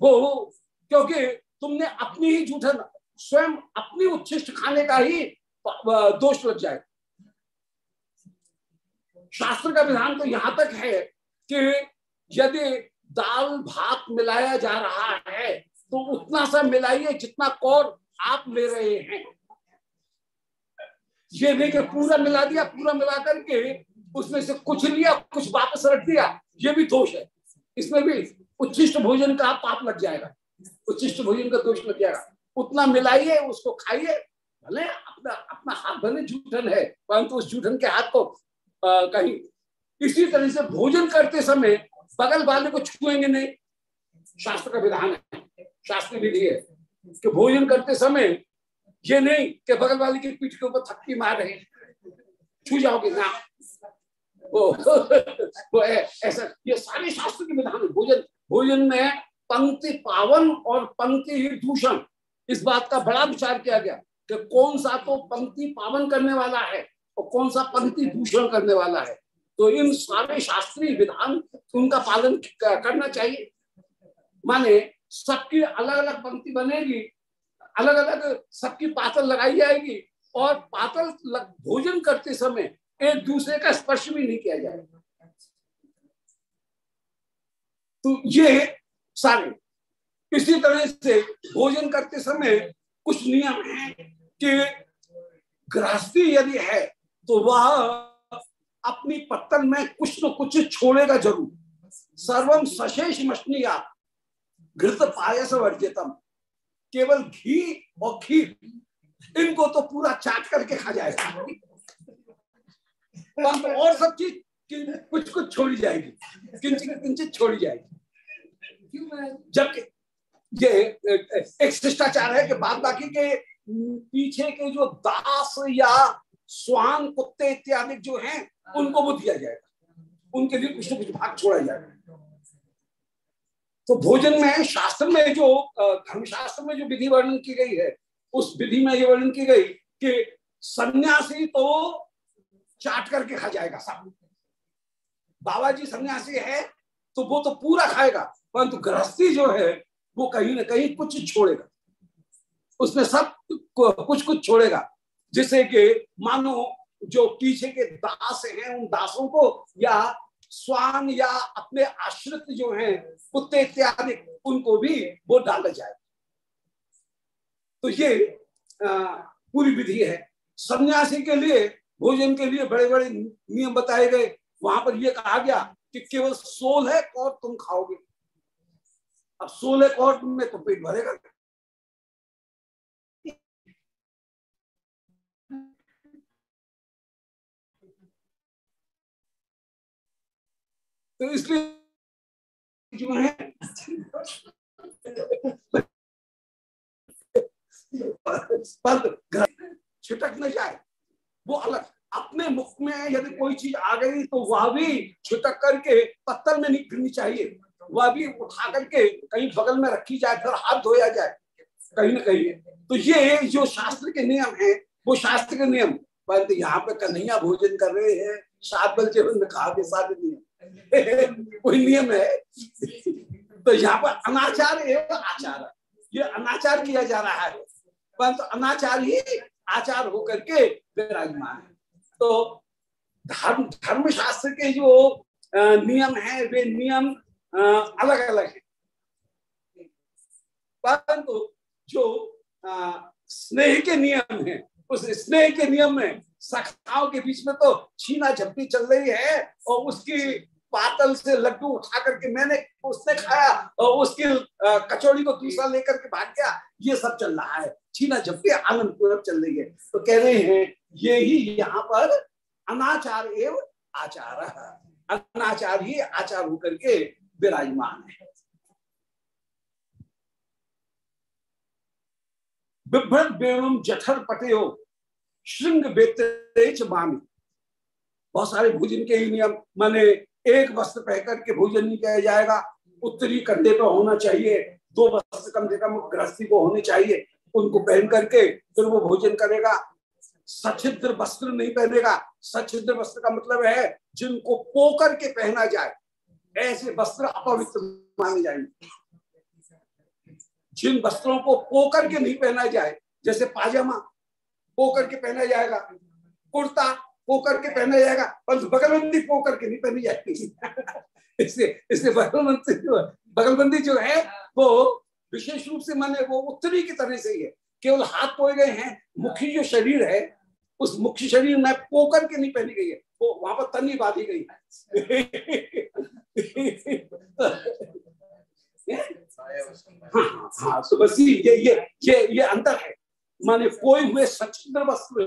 वो क्योंकि तुमने अपनी ही जूठन स्वयं अपनी उच्छिष्ट खाने का ही दोष लग जाए। शास्त्र का विधान तो यहाँ तक है कि यदि दाल भात मिलाया जा रहा है तो उतना सा मिलाइए जितना कौर आप ले रहे हैं। ये नहीं कि पूरा मिला दिया, पूरा मिला करके उसमें से कुछ लिया, कुछ वापस रख दिया, ये भी दोष है। इसमें भी उच्छिष्ट भोजन का पाप लग जाएगा। उच्छिष्ट भोजन का दोष लग जाएगा। उतना मिलाइए, उसको खाइए, भले अपना अपना हाथ भले जूठन है, परंतु उस जूठन के हाथ को कहीं। इसी तरह से भोजन करते समय बगल वाले को छुएँगे नहीं। शास्त्र का विधान है। शास्त्र विधि है कि भोजन करते समय ये नहीं कि बगल वाले की पीठ के ऊपर थप्पी मार रहे छू जाओगे ना। वो वो ऐसा, ये सारे शास्त्र के विधान भोजन भोजन में पंक्ति पावन और पंक्ति ही दूषण। इस बात का बड़ा विचार किया गया कि कौन सा तो पंक्ति पावन करने वाला है और कौन सा पंक्ति दूषण करने वाला है। तो इन सारे शास्त्रीय विधान उनका पालन करना चाहिए। माने सबकी अलग अलग पंक्ति बनेगी अलग अलग सबकी पातल लगाई जाएगी और पातल भोजन करते समय एक दूसरे का स्पर्श भी नहीं किया जाएगा। तो ये सारे। इसी तरह से भोजन करते समय कुछ नियम है कि गृहस्थी यदि है तो वह अपनी पत्तन में कुछ न कुछ छोड़ेगा ज़रूर। सर्वम सशेष मछलिया घृत पायस वर्जितम केवल घी और खीर, इनको तो पूरा चाट करके खा जाएगा। और सब चीज़ कुछ कुछ छोड़ी जाएगी, किंचित किंचित छोड़ी जाएगी। जबकि ये, एक शिष्टाचार है कि बाद बाकी के पीछे के जो दास या स्वान कुत्ते इत्यादि जो हैं, उनको वो दिया जाएगा। उनके लिए कुछ न कुछ भाग छोड़ा जाएगा। तो भोजन में, शास्त्र में जो धर्मशास्त्र में जो विधि वर्णन की गई है, उस विधि में ये वर्णन की गई कि सन्यासी तो चाट करके खा जाएगा सब। बाबा जी सन्यासी है तो वो तो पूरा खाएगा, परंतु गृहस्थी जो है, वो कहीं ना कहीं कुछ छोड़ेगा। उसमें सब कुछ कुछ छोड़ेगा। जिससे कि मानो जो पीछे के दास हैं, उन दासों को या स्वान या अपने आश्रित जो हैं, कुत्ते इत्यादि, उनको भी वो डाला जाए। तो ये पूरी विधि है। सन्यासी के लिए, भोजन के लिए बड़े बड़े नियम बताए गए। वहाँ पर यह कहा गया कि केवल सोलह कौर तुम खाओगे। अब सोलह कौर में तो पेट भरेगा। तो इसलिए जो है? छिटक न जाए। वो अलग। अपने मुख में यदि कोई चीज़ आ गई तो वह भी छिटक करके पत्थर में नहीं गिरनी चाहिए। वह भी उठा करके कहीं बगल में रखी जाए, फिर हाथ धोया जाए, कहीं ना कहीं। तो ये जो शास्त्र के नियम है, वो शास्त्र के नियम। परंतु यहाँ पे कन्हैया भोजन कर रहे हैं, सात जीवन कहा के सारे नियम कोई नियम है तो यहाँ पर अनाचार एवं आचार। ये अनाचार किया जा रहा है। परंतु तो अनाचार ही आचार होकर के विराजमान है। तो धर्म धर्म शास्त्र के जो नियम है, वे नियम अलग अलग है। परंतु जो स्नेह के नियम है, उस स्नेह के नियम में सखाओं के बीच में तो छीना झपटी चल रही है और उसकी पातल से लड्डू उठा करके मैंने उसने खाया और उसकी कचौड़ी को दूसरा लेकर के भाग गया। ये सब चल रहा है। छीना झपटी आनंद पूर्वक चल रही है तो कह रहे हैं, ये ही यहाँ पर अनाचार एवं आचार अनाचार ही आचार होकर के विराजमान है। बिभ्रत बेणुम जठर पटेयो श्रृंग बेतेच मामी बहुत सारे भोजन के ही नियम माने एक वस्त्र पहन करके भोजन नहीं किया जाएगा। उत्तरी कंधे पर होना चाहिए। दो वस्त्र कम से कम गृहस्थी को होने चाहिए। उनको पहन करके फिर वो भोजन करेगा। सचिद्र वस्त्र नहीं पहनेगा। सचिद्र वस्त्र का मतलब है जिनको पोकर के पहना जाए। ऐसे वस्त्र अपवित्र माने जाएँगे। जिन वस्त्रों को पोकर के नहीं पहना जाए, जैसे पाजामा पोकर के पहना जाएगा। कुर्ता पोकर के पहना जाएगा पर बगलबंदी पोकर के नहीं पहनी जाएगी। इसलिए इसलिए बगलबंदी जो बगलबंदी जो है वो विशेष रूप से माने वो उत्तरी की तरह से ही है। केवल हाथ पोए गए हैं मुखी जो शरीर है उस मुख्य शरीर में पोकर के नहीं पहनी गई है। वो वहाँ पर तनी बांधी गई। है हाँ हाँ तो बस ये ये ये ये अंतर है। माने कोई हुए सचिंद्र वस्त्र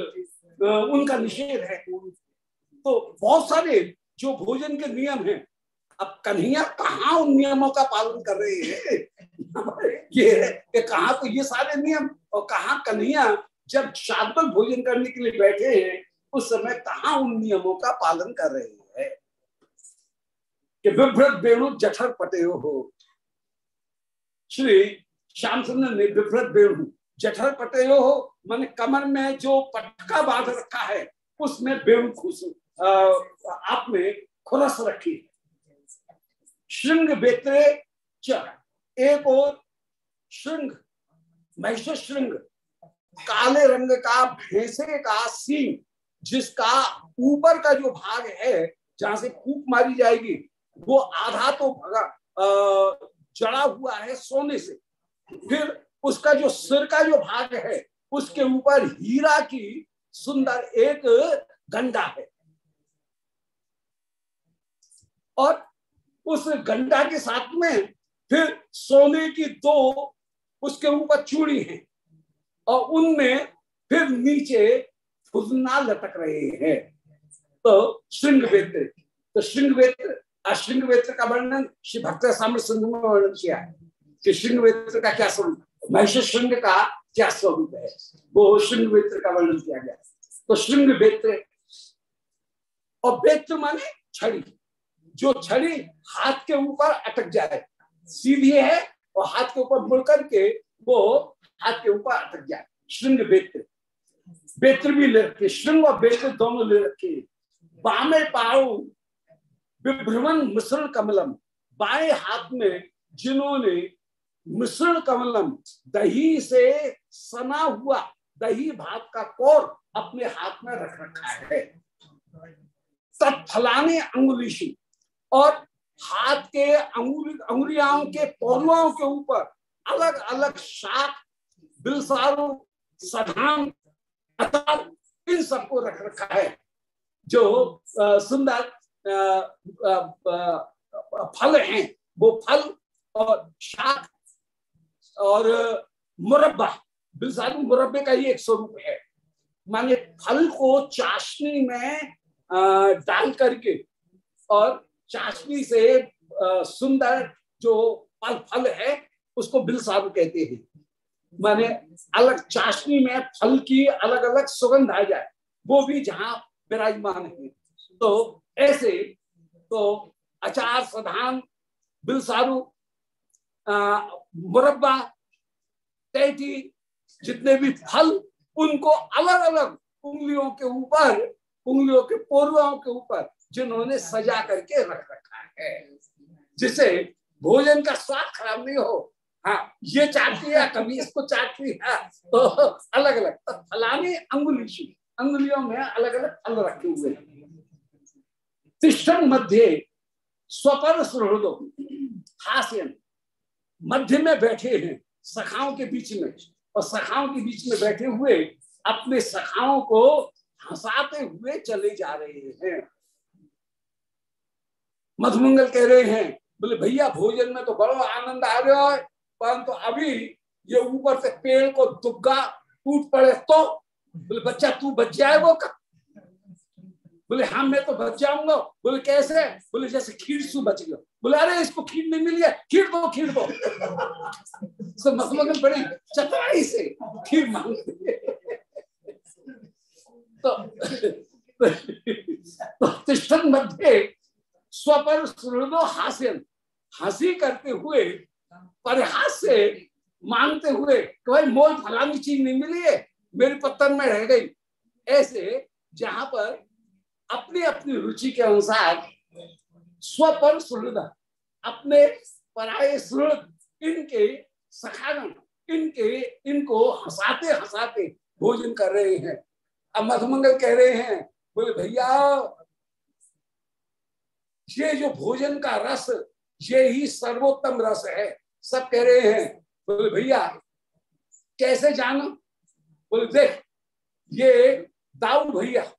उनका निषेध है। तो बहुत सारे जो भोजन के नियम हैं, अब कन्हैया कहाँ उन नियमों का पालन कर रहे हैं? ये है कहा तो ये सारे नियम, और कहा कन्हैया जब शांतक भोजन करने के लिए बैठे हैं, उस समय कहा उन नियमों का पालन कर रहे हैं? कि विभ्रत वेणु जठर पटे हो। श्री श्याम सुंदर ने विभ्रत वेणु जठर पटे हो मान कमर में जो पटका बाँध रखा है, उसमें वेणु खुश आप में खुरस रखी है। श्रृंग बेतरे एक और श्रृंग, महिष श्रृंग, काले रंग का, भैंसे का सींग, जिसका ऊपर का जो भाग है, जहाँ से फूक मारी जाएगी, वो आधा तो भगा जड़ा हुआ है सोने से। फिर उसका जो सिर का जो भाग है उसके ऊपर हीरा की सुंदर एक गंडा है। और उस गंडा के साथ में फिर सोने की दो उसके ऊपर चूड़ी है और उनमें फिर नीचे फुजना लटक रहे हैं। तो श्रृंग वेत्र तो श्रृंग वेत्र अश्रृंग वेत्र का वर्णन श्री भक्त साम्र सिंधु में वर्णन किया है कि श्रृंग वेत्र का क्या स्वरूप? महेश श्रृंग का क्या स्वरूप है? वो श्रृंग वेत्र का वर्णन किया गया। तो श्रृंग वेत्र और वेत्र माने छड़ी। जो छड़ी हाथ के ऊपर अटक जाए, सीधी है और हाथ के ऊपर मुड़ करके वो हाथ के ऊपर अटक जाए। श्रृंग बेत्र बेत्र भी ले रखे श्रृंग और बेत्र दोनों ले रखे। बामे पाऊ, विभ्रमण, मिश्रण कमलम। बाएँ हाथ में जिन्होंने मिश्रण कमलम, दही से सना हुआ, दही भात का कोर अपने हाथ में रख रखा है। तत्फलाने अंगुलिशी और हाथ के अंगुली अंगुलियाओं के पौलुओं के ऊपर अलग अलग शाख बिलसारू सधान इन सबको रख रखा है। जो सुंदर फल हैं, वो फल और शाख और मुरब्बा बिलसारू मुरब्बे का ही एक स्वरूप है। माने फल को चाशनी में डाल करके और चाशनी से सुंदर जो फल फल है, उसको बिलसारू कहते हैं। माने अलग चाशनी में फल की अलग अलग सुगंध आ जाए, वो भी जहाँ विराजमान है। तो ऐसे तो अचार सधान बिलसारू मुरब्बा, तैती, जितने भी फल, उनको अलग अलग उंगलियों के ऊपर, उंगलियों के पोरुओं के ऊपर, जिन्होंने सजा करके रख रखा है। जिसे भोजन का स्वाद खराब नहीं हो। हाँ ये चाटती है, कभी इसको चाटती है तो अलग अलग तो फलानी अंगुली, अंगुलियों में अलग अलग फल रखे हुए तिष्ठन मध्य स्वपर सुहृदो हास्यन मध्य में बैठे हैं, सखाओं के बीच में। और सखाओं के बीच में बैठे हुए अपने सखाओं को हंसाते हुए चले जा रहे हैं। मधुमंगल कह रहे हैं, बोले, भैया, भोजन में तो बड़ा आनंद आ रहा है, परंतु तो अभी ये ऊपर से पेड़ को दुग्गा टूट पड़े तो? बोले, बच्चा, तू बच जाए वो का बोले हाँ मैं तो बच जाऊँगा। बोले, कैसे? बोले, जैसे खीर सु बच गया। बोले, अरे, इसको खीर नहीं मिली है खीर दो खीर दो। बड़ी चतुराई से खीर मांगते तो तो मध्य स्वपर सुहृदो हास्यन। हँसी करते हुए परिहास से मांगते हुए, कि भाई, मोल फलानी चीज़ नहीं मिली है, मेरी पत्थर में रह गई। ऐसे, जहाँ पर अपनी अपनी रुचि के अनुसार स्वपर सुहृद, अपने पराये सुहृद, इनके सखागण इनके, इनको हंसाते हंसाते भोजन कर रहे हैं। अब मधुमंगल कह रहे हैं, बोले, भैया, ये जो भोजन का रस, ये ही सर्वोत्तम रस है। सब कह रहे हैं, बोले, भैया, कैसे जानो? बोले, देख, ये दाऊ भैया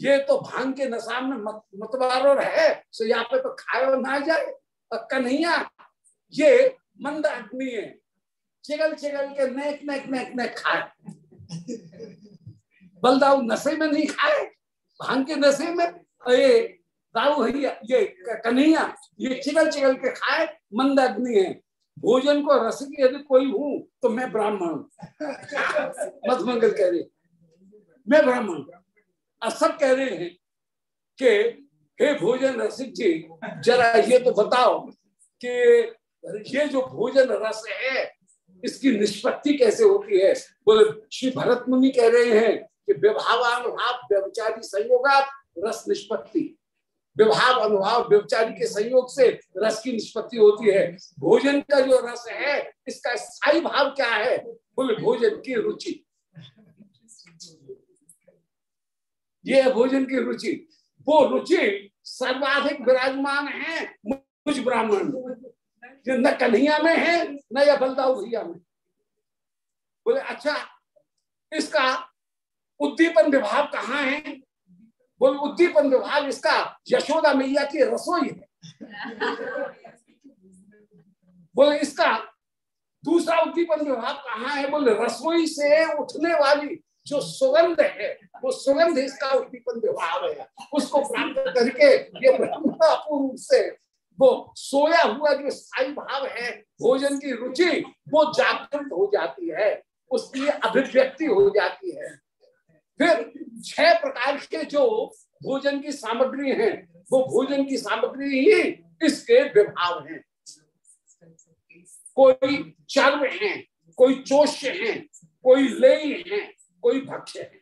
ये तो भाँग के नशा में मत, मतवारो है सो यहाँ पे तो खाए ना जाए और कन्हैया ये मंद अग्नि है। चिगल चिगल के नेक नेक नेक नेक खाए। बलदाऊ नशे में नहीं खाए भाँग के नशे में ये दाऊ भैया ये कन्हैया ये चिगल चिगल के खाए मंद अग्नि है। भोजन को रस की यदि कोई हूँ तो मैं ब्राह्मण मधुमंगल कह रही मैं ब्राह्मण और कह रहे हैं कि, हे भोजन रसिक जी, जरा ये तो बताओ कि ये जो भोजन रस है, इसकी निष्पत्ति कैसे होती है? बोले, श्री भरत मुनि कह रहे हैं कि विभावान भाव व्यवचारी संयोगा रस निष्पत्ति। विभाव अनुभाव व्यवचारी के संयोग से रस की निष्पत्ति होती है। भोजन का जो रस है, इसका स्थायी भाव क्या है? बोले, भोजन की रुचि। ये भोजन की रुचि। वो रुचि सर्वाधिक विराजमान है मुझ ब्राह्मण न कन्हैया में है, न या बलदाऊ भैया में। बोले अच्छा इसका उद्दीपन विभाव कहाँ है? बोले, उद्दीपन विभाग इसका यशोदा मैया की रसोई है। बोले, इसका दूसरा उद्दीपन विभाग कहाँ है? बोले, रसोई से उठने वाली जो सुगंध है, वो सुगंध इसका उद्दीपन विभाग है। उसको प्राप्त करके ये ब्रह्मपूर्व से वो सोया हुआ जो स्थायी भाव है, भोजन की रुचि, वो जागृत हो जाती है। उसकी अभिव्यक्ति हो जाती है। फिर छह प्रकार के जो भोजन की सामग्री है, वो भोजन की सामग्री ही इसके विभाव हैं। कोई चर्म है, कोई चोष्य है, कोई ले है कोई भक्ष्य है।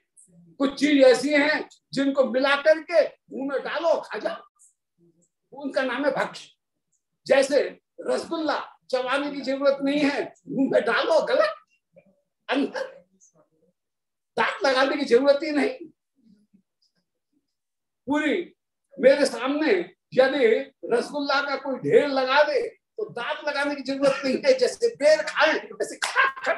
कुछ चीज़ ऐसी हैं जिनको मिला करके मुँह में डालो, खा जाओ। उनका नाम है भक्ष्य। जैसे रसगुल्ला चबाने की ज़रूरत नहीं है, मुँह में डालो, गलत। अंदर दांत लगाने की ज़रूरत ही नहीं। पूरी मेरे सामने यदि रसगुल्ला का कोई ढेर लगा दे तो दांत लगाने की ज़रूरत नहीं है, जैसे पेड़ खाए ऐसे खा खा।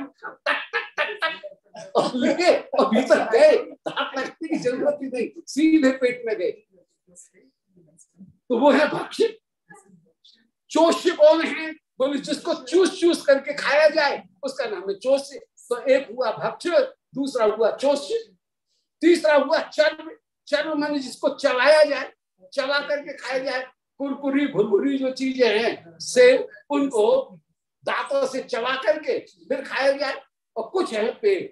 लेके और भीतर गए की ज़रूरत ही नहीं, सीधे पेट में गए। तो वो है भक्ष्य। चोष्य कौन है, बोले, जिसको चूस चूस करके खाया जाए, उसका नाम है चोष्य तो एक हुआ भक्ष्य, दूसरा हुआ चोष्य तीसरा हुआ चर्म। चर्म मान जिसको चलाया जाए, चला करके खाया जाए। कुरकुरी, भुरभुरी जो चीज़ें हैं से उनको दांतों से चला करके फिर खाया जाए, और कुछ है पेड़।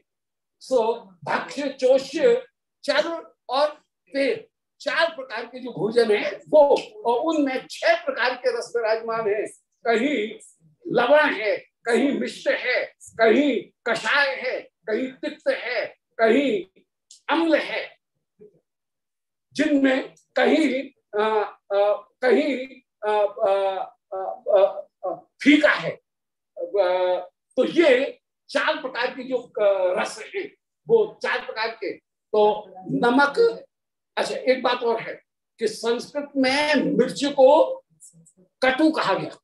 सो भक्ष्य चोष्य चर्म और पेड़ चार प्रकार के जो भोजन है वो और उनमें छह प्रकार के रस विराजमान है। कहीं लवण है कहीं मिश्र है कहीं कषाय है कहीं तिक्त है कहीं अम्ल है। जिनमें कहीं आ, आ, कहीं फीका है। तो ये चार प्रकार की जो रस है, वो चार प्रकार के। तो नमक अच्छा एक बात और है कि संस्कृत में मिर्च को कटु कहा गया।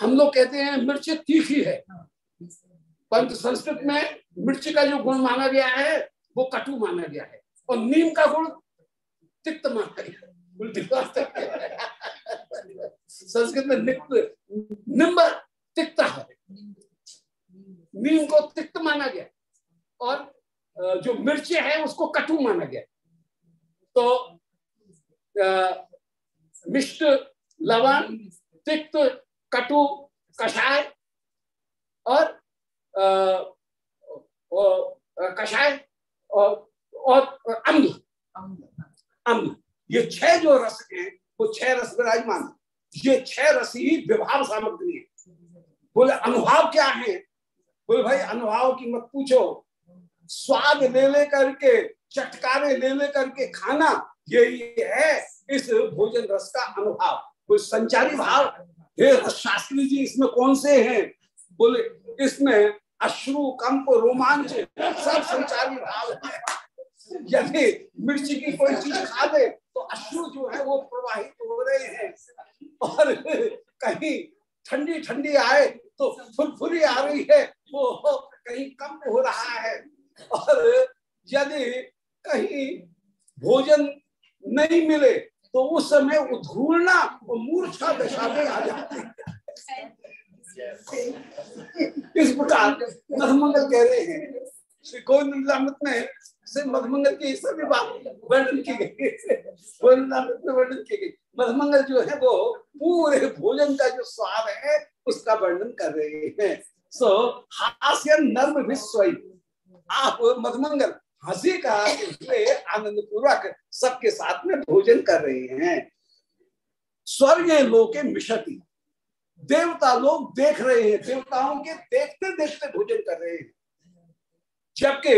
हम लोग कहते हैं मिर्च तीखी है। परंतु संस्कृत में मिर्च का जो गुण माना गया है, वो कटु माना गया है। और नीम का गुण तिक्त माना गया। संस्कृत में निम्ब तिक्त है। नीम को तिक्त माना गया। और जो मिर्च है, उसको कटु माना गया। तो मिष्ट, लवण, तिक्त, कटु, कषाय और कषाय और और अम्ल। अम्ल। ये छह जो रस हैं, वो छह रस विराजमान ये छह रस ही विभाव सामग्री है। बोले अनुभव क्या है? बोले, भाई अनुभव की मत पूछो। स्वाद ले ले करके, चटकारे ले ले करके खाना, यही है इस भोजन रस का अनुभव। कोई संचारी भाव? हे शास्त्री जी, इसमें कौन से हैं? बोले, इसमें अश्रु, कंप, रोमांच, सब संचारी भाव है। यदि मिर्ची की कोई चीज़ खा दे तो अश्रु जो है, वो प्रवाहित हो रहे हैं। और कहीं ठंडी ठंडी आए तो फुरफुरी आ रही है। वो कहीं कम हो रहा है। और यदि कहीं भोजन नहीं मिले तो उस समय उधूलना और मूर्छा दशा में आ जाती है। इस प्रकार मधमंगल कह रहे हैं। श्री गोविंद में से मधमंगल की सभी बात वर्णन की गई वर्णन की गई। मधमंगल जो है वो पूरे भोजन का जो स्वाद है, उसका वर्णन कर रहे हैं। सो हास्य नर्म विश्व आप मधमंगल हँसी का आनंद पूर्वक सबके साथ में भोजन कर रहे हैं। स्वर्ग लोके मिशति देवता लोग देख रहे हैं। देवताओं के देखते देखते भोजन कर रहे हैं। जबकि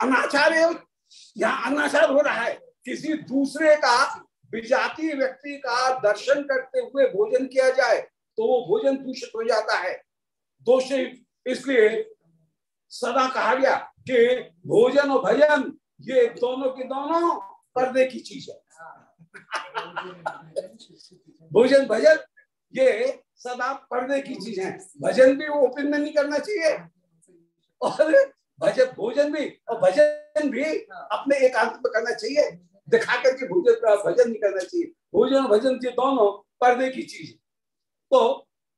अनाचार यहाँ अनाचार हो रहा है। किसी दूसरे का विजातीय व्यक्ति का दर्शन करते हुए भोजन किया जाए तो वो भोजन दूषित हो जाता है। दोष इसलिए सदा कहा गया कि भोजन और भजन, ये दोनों के दोनों पर्दे की चीज़ है। भोजन, भजन, ये सदा पर्दे की चीज़ है। भजन भी ओपन में नहीं करना चाहिए। और भजन भोजन भी और भजन भी अपने एकांत में करना चाहिए। दिखा करके भोजन भजन नहीं करना चाहिए। भोजन भजन ये दोनों पर्दे की चीज़। तो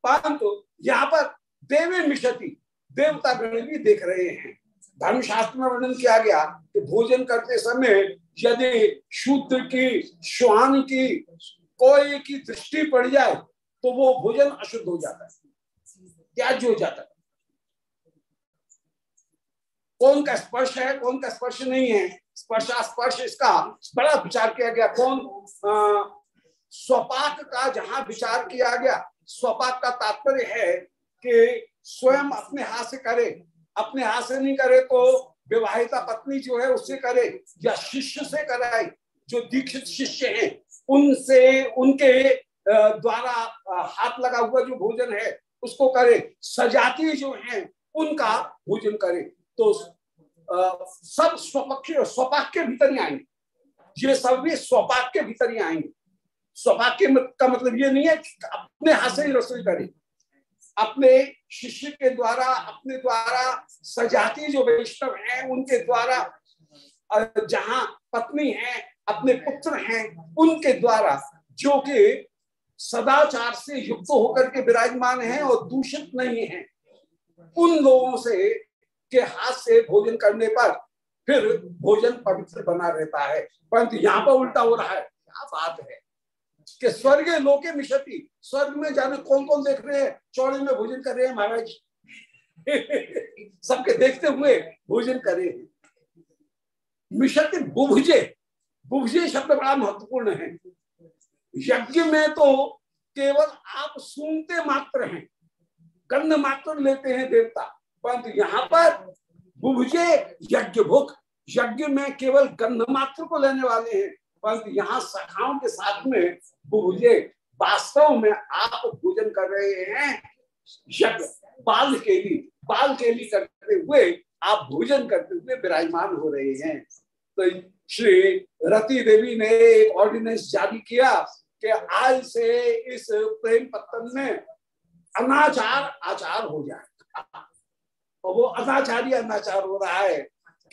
परंतु यहाँ पर देवे मिशति देवता गण भी देख रहे हैं। धर्मशास्त्र में वर्णन किया गया कि भोजन करते समय यदि शूद्र की श्वान की कोई की दृष्टि पड़ जाए तो वो भोजन अशुद्ध हो जाता है। त्याज्य हो जाता है। कौन का स्पर्श है, कौन का स्पर्श नहीं है? स्पर्श स्पर्श इसका बड़ा विचार किया गया। कौन? स्वपाक का जहाँ विचार किया गया स्वपाक का तात्पर्य है कि स्वयं अपने हाथ से करे, अपने हाथ से नहीं करे तो विवाहिता पत्नी जो है उससे करे या शिष्य से कराए, जो दीक्षित शिष्य हैं, उनसे, उनके द्वारा हाथ लगा हुआ जो भोजन है, उसको करे। सजाती जो हैं, उनका भोजन करे। तो सब स्वपक्ष स्वपाक के भीतर ही आएँगे ये सब भी स्वपाक के भीतर ही आएँगे स्वपाक के का मतलब ये नहीं है कि अपने हाथ से ही रसोई करे अपने शिष्य के द्वारा अपने द्वारा सजाती जो वैष्णव है उनके द्वारा जहाँ पत्नी है अपने पुत्र हैं उनके द्वारा जो कि सदाचार से युक्त होकर के विराजमान हैं और दूषित नहीं है उन लोगों से के हाथ से भोजन करने पर फिर भोजन पवित्र बना रहता है। परंतु यहाँ पर उल्टा हो रहा है। क्या बात है? कि स्वर्ग लोके मिशति, स्वर्ग में जाने कौन कौन देख रहे हैं? चौड़े में भोजन कर रहे हैं महाराज? सबके देखते हुए भोजन करे मिशति बुभुजे बुभुजे शब्द बड़ा महत्वपूर्ण है। यज्ञ में तो केवल आप सुनते मात्र हैं, गंध मात्र लेते हैं देवता। परंतु यहाँ पर बुभुजे यज्ञ भुख यज्ञ में केवल गंध मात्र को लेने वाले हैं। परंतु यहाँ सखाओं के साथ में बुभुजे वास्तव में आप भोजन कर रहे हैं यज्ञ, बाल के लिए बाल लिए करते हुए आप भोजन करते हुए विराजमान हो रहे हैं। तो श्री रति देवी ने एक ऑर्डिनेंस जारी किया कि आज से इस प्रेम पत्तन में अनाचार आचार हो जाए और वो अनाचारी अनाचार हो रहा है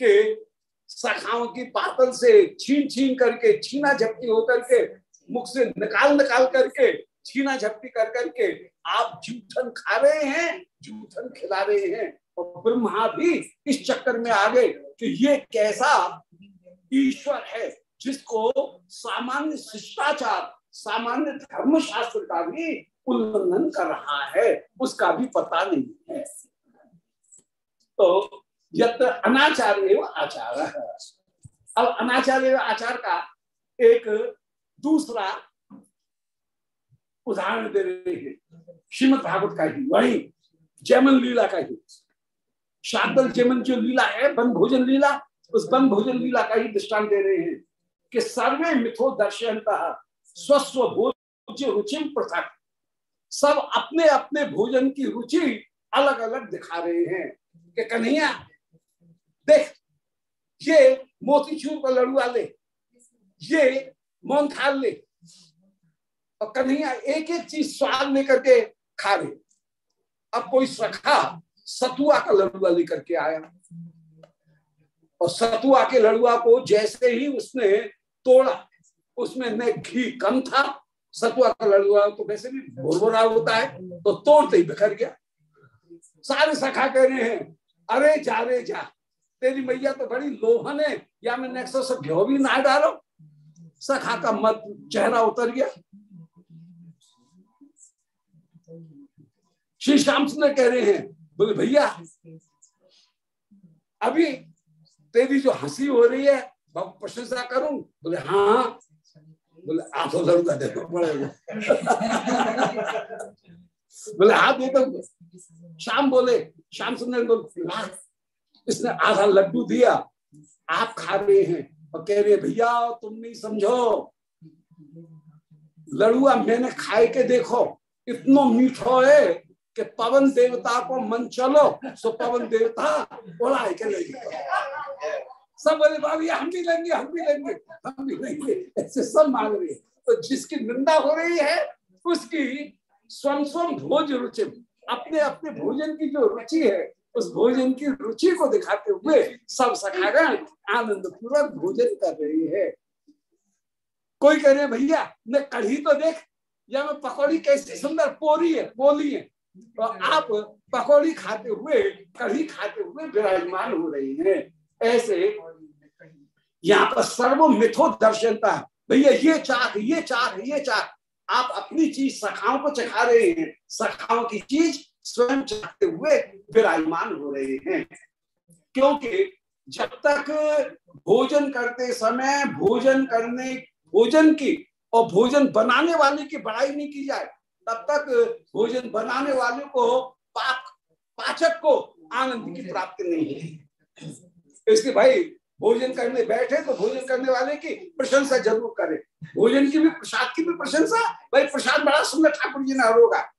कि सखाओं की पातल से छीन छीन करके, छीना झपटी होकर के मुख से निकाल निकाल करके, छीना झपटी कर करके आप जूठन खा रहे हैं, जूठन खिला रहे हैं। और ब्रह्मा भी इस चक्कर में आ गए कि ये कैसा ईश्वर है जिसको सामान्य शिष्टाचार, सामान्य धर्म शास्त्र का भी उल्लंघन कर रहा है, उसका भी पता नहीं है। तो यत्र अनाचार एवं आचार। अब अनाचार एवं आचार का एक दूसरा उदाहरण दे रहे हैं। श्रीमद भागवत का ही, वही जयमन लीला का ही। शादल जयमन जो लीला है बन भोजन लीला, उस बन भोजन लीला का ही दृष्टान दे रहे हैं कि सर्वे मिथो दर्शन स्वस्व भोज रुचि पृथक। सब अपने अपने भोजन की रुचि अलग अलग दिखा रहे हैं। कि कन्हैया, देख, ये मोतीचूर का लड़ुआ ले, ये मोहन ले। और कन्हैया एक एक चीज़ स्वाद लेकर के खा ले अब कोई सखा सतुआ का लड़ुआ लेकर के आया। और सतुआ के लड़ुआ को जैसे ही उसने तोड़ा, उसमें न घी कम था, सतुआ का लड़ुआ तो वैसे भी भुरभुरा होता है तो तोड़ते ही बिखर गया। सारे सखा कह रहे हैं, अरे जा रे जा, तेरी मैया तो बड़ी लोहन है, या मैं नेक्सो से घ्यो भी ना डालो? सखा का मत, चेहरा उतर गया। श्री श्याम सुंदर कह रहे हैं, बोले, भैया, अभी तेरी जो हँसी हो रही है प्रशंसा करूँ? बोले हाँ। बोले आँखों ज़रूर देखो पड़ेगा बोले हाथ दे तो शाम बोले श्याम सुंदर बोले इसने आधा लड्डू दिया, आप खा रहे हैं और कह रहे भैया, तुम नहीं समझो। लड़ुआ, मैंने खाए के देखो, इतना मीठो है कि पवन देवता को मन चलो, सो पवन देवता बोला के सब बोले बाबी हम भी लेंगे, हम भी लेंगे, हम भी लेंगे। ऐसे सब मांग रहे तो जिसकी निंदा हो रही है, उसकी स्वयं स्वयं भोज रुचि अपने अपने भोजन की जो रुचि है, उस भोजन की रुचि को दिखाते हुए सब सखागण आनंद पूर्वक भोजन कर रही है। कोई कह रहे भैया, मैं कढ़ी तो देख, या मैं पकौड़ी कैसी सुंदर पोरी है पोली है। तो आप पकौड़ी खाते हुए, कढ़ी खाते हुए विराजमान हो रही हैं। ऐसे यहाँ पर सर्व मिथो दर्शनता भैया, ये चाक ये चाक ये चाक आप अपनी चीज़ सखाओं को चखा रहे हैं सखाओं की चीज़ स्वयं चाहते हुए विराजमान हो रहे हैं। क्योंकि जब तक भोजन करते समय भोजन करने भोजन की और भोजन बनाने वाले की बड़ाई नहीं की जाए तब तक भोजन बनाने वाले को पाक पाचक को आनंद की प्राप्ति नहीं है इसलिए भाई भोजन करने बैठे तो भोजन करने वाले की प्रशंसा ज़रूर करे। भोजन की भी, प्रसाद की भी प्रशंसा, भाई प्रसाद बड़ा सुंदर ठाकुर जी ने होगा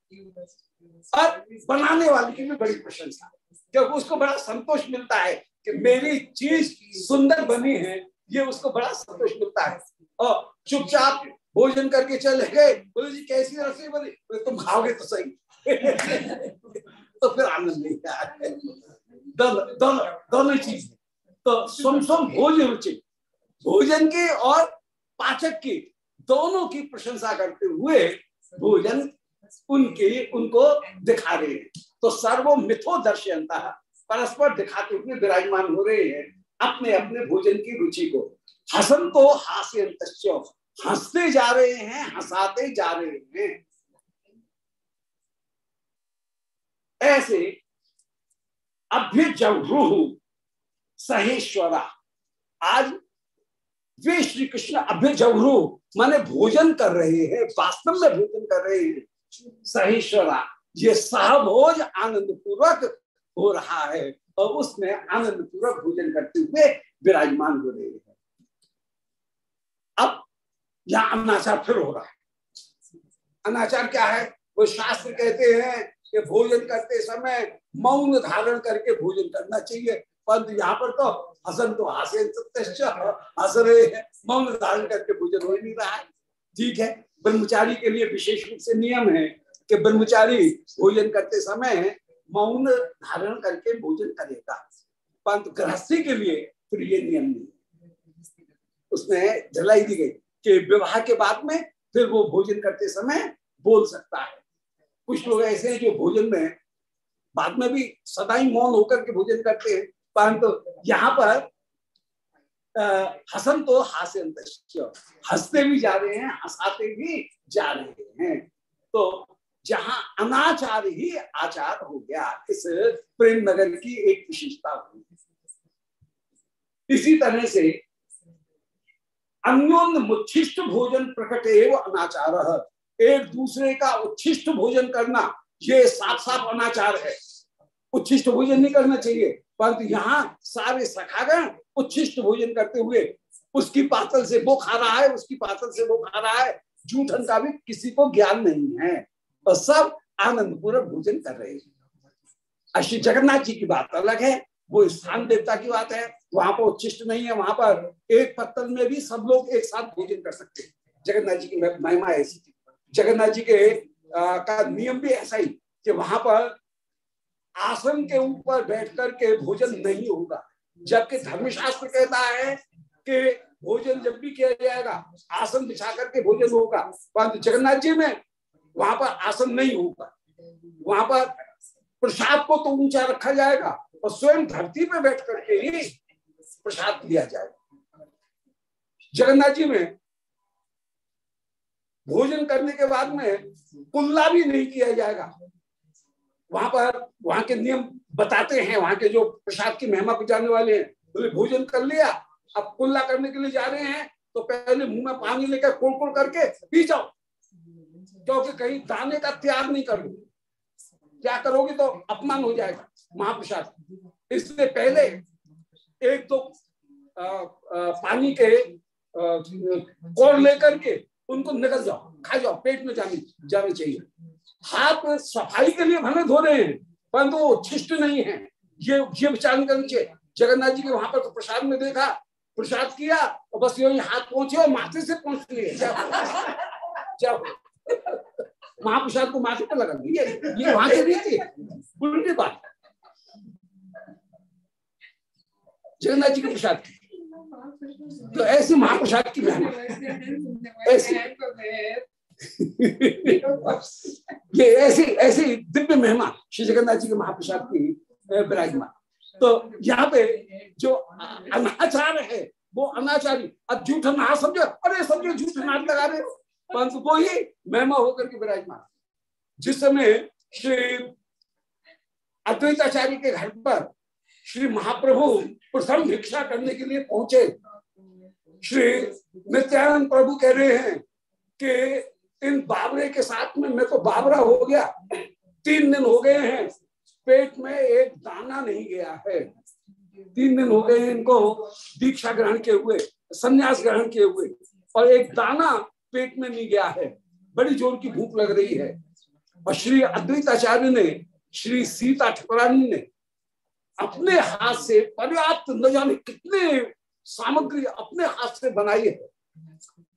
और बनाने वाले की भी बड़ी प्रशंसा। क्योंकि उसको बड़ा संतोष मिलता है कि मेरी चीज़ सुंदर बनी है, ये उसको बड़ा संतोष मिलता है। और चुपचाप भोजन करके चले गए, बोले, जी, कैसी रसोई बनी? तुम खाओगे तो सही। तो फिर आनंद नहीं दोनों दोनों दोनों चीज़। तो सुम सुम भोजन रुचि। भोजन की और पाचक की दोनों की प्रशंसा करते हुए भोजन उनके, उनको दिखा रहे हैं। तो सर्वो मिथो दर्शनता परस्पर दिखाते हुए विराजमान हो रहे हैं अपने अपने भोजन की रुचि को। हसन तो हास्य हँसते जा रहे हैं, हंसाते जा रहे हैं। ऐसे अभ्य अभ्यजरूह सहेश्वरा। आज वे श्री कृष्ण अभ्यजरू माने भोजन कर रहे हैं, वास्तव में भोजन कर रहे हैं। सहेश्वरा, ये सहभोज आनंद पूर्वक हो रहा है और उसमें आनंद पूर्वक भोजन करते हुए विराजमान हो रहे हैं। अब यहाँ अनाचार फिर हो रहा है। अनाचार क्या है? वो शास्त्र कहते हैं कि भोजन करते समय मौन धारण करके भोजन करना चाहिए। परंतु यहाँ पर तो हसन तो हासे हंस रहे हैं। मौन धारण करके भोजन हो ही नहीं रहा है। ठीक है। ब्रह्मचारी के लिए विशेष रूप से नियम है कि ब्रह्मचारी भोजन करते समय मौन धारण करके भोजन करेगा। परंतु गृहस्थी के लिए फिर ये नियम नहीं उसने जलाई दी गई कि विवाह के बाद में फिर वो भोजन करते समय बोल सकता है। कुछ लोग ऐसे हैं जो भोजन में बाद में भी सदा ही मौन होकर के भोजन करते हैं। परंतु तो यहाँ पर हसन तो हास्य हँसते भी जा रहे हैं, हंसाते भी जा रहे हैं। तो जहाँ अनाचार ही आचार हो गया, इस प्रेम नगर की एक विशेषता हुई इसी तरह से अन्योन मुच्छिष्ट भोजन प्रकट एवं अनाचार। एक दूसरे का उच्छिष्ट भोजन करना, ये साफ़ साफ़ अनाचार है। उच्छिष्ट भोजन नहीं करना चाहिए। परंतु यहाँ सारे सखागण उच्छिष्ट भोजन करते हुए उसकी पातल से वो खा रहा है उसकी पातल से वो खा रहा है। जूठन का भी किसी को ज्ञान नहीं है। और सब आनंद पूर्वक भोजन कर रहे हैं। श्री जगन्नाथ जी की बात अलग है। वो स्थान देवता की बात है। वहाँ पर उच्छिष्ट नहीं है। वहाँ पर एक पत्तल में भी सब लोग एक साथ भोजन कर सकते हैं। जगन्नाथ जी की महिमा ऐसी थी। जगन्नाथ जी के आ, का नियम भी ऐसा ही कि वहाँ पर आसन के ऊपर बैठ करके भोजन नहीं होगा। जबकि धर्मशास्त्र कहता है कि भोजन जब भी किया जाएगा आसन बिछा करके भोजन होगा। परंतु जगन्नाथ जी में वहाँ पर आसन नहीं होगा। वहाँ पर प्रसाद को तो ऊँचा रखा जाएगा और स्वयं धरती पे बैठ करके ही प्रसाद दिया जाएगा। जगन्नाथ जी में भोजन करने के बाद में कुल्ला भी नहीं किया जाएगा। वहाँ पर वहाँ के नियम बताते हैं वहाँ के जो प्रसाद की महिमा को जानने वाले हैं बोले भोजन कर लिया अब कुल्ला करने के लिए जा रहे हैं तो पहले मुँह में पानी लेकर कुल कुल करके पी जाओ। क्योंकि कहीं दाने का त्याग नहीं करोगे। क्या करोगे तो अपमान हो जाएगा महाप्रसाद। इसलिए पहले एक तो आ, आ, पानी के कोर लेकर के उनको निकल जाओ खा जाओ पेट में जाने जाने चाहिए। हाथ सफ़ाई के लिए भले धो रहे हैं परंतु वो उच्छिष्ट नहीं है। ये ये विचार करना चाहिए जगन्नाथ जी के वहाँ पर तो प्रसाद में देखा, प्रसाद किया, और बस यही हाथ पहुँचे और माथे से पहुँच लिए। महाप्रसाद को माथे पर लगा ये ये वहाँ की रीति उल्टी बात। जगन्नाथ जी के प्रसाद तो ऐसे महाप्रसाद की मेहनत ऐसी। ये ऐसी ऐसी दिव्य महिमा, श्री जगन्नाथ जी के महाप्रसाद की विराजमान। तो यहाँ पे जो अनाचार है, वो अनाचारी, अब झूठ ना समझो, अरे समझो झूठ नाट लगा रहे हो। परंतु वो ही महिमा होकर के विराजमान। जिस समय श्री अद्वैताचार्य के घर पर श्री महाप्रभु प्रथम भिक्षा करने के लिए पहुँचे, श्री नित्यानंद प्रभु कह रहे हैं कि इन बाबरे के साथ में मैं तो बाबरा हो गया। तीन दिन हो गए हैं। पेट में एक दाना नहीं गया है। तीन दिन हो गए हैं इनको दीक्षा ग्रहण के हुए, संन्यास ग्रहण के हुए। और एक दाना पेट में नहीं गया है। बड़ी ज़ोर की भूख लग रही है। और श्री अद्वैताचार्य ने, श्री सीता ठकुरानी ने अपने हाथ से पर्याप्त न जाने कितने सामग्री अपने हाथ से बनाई है।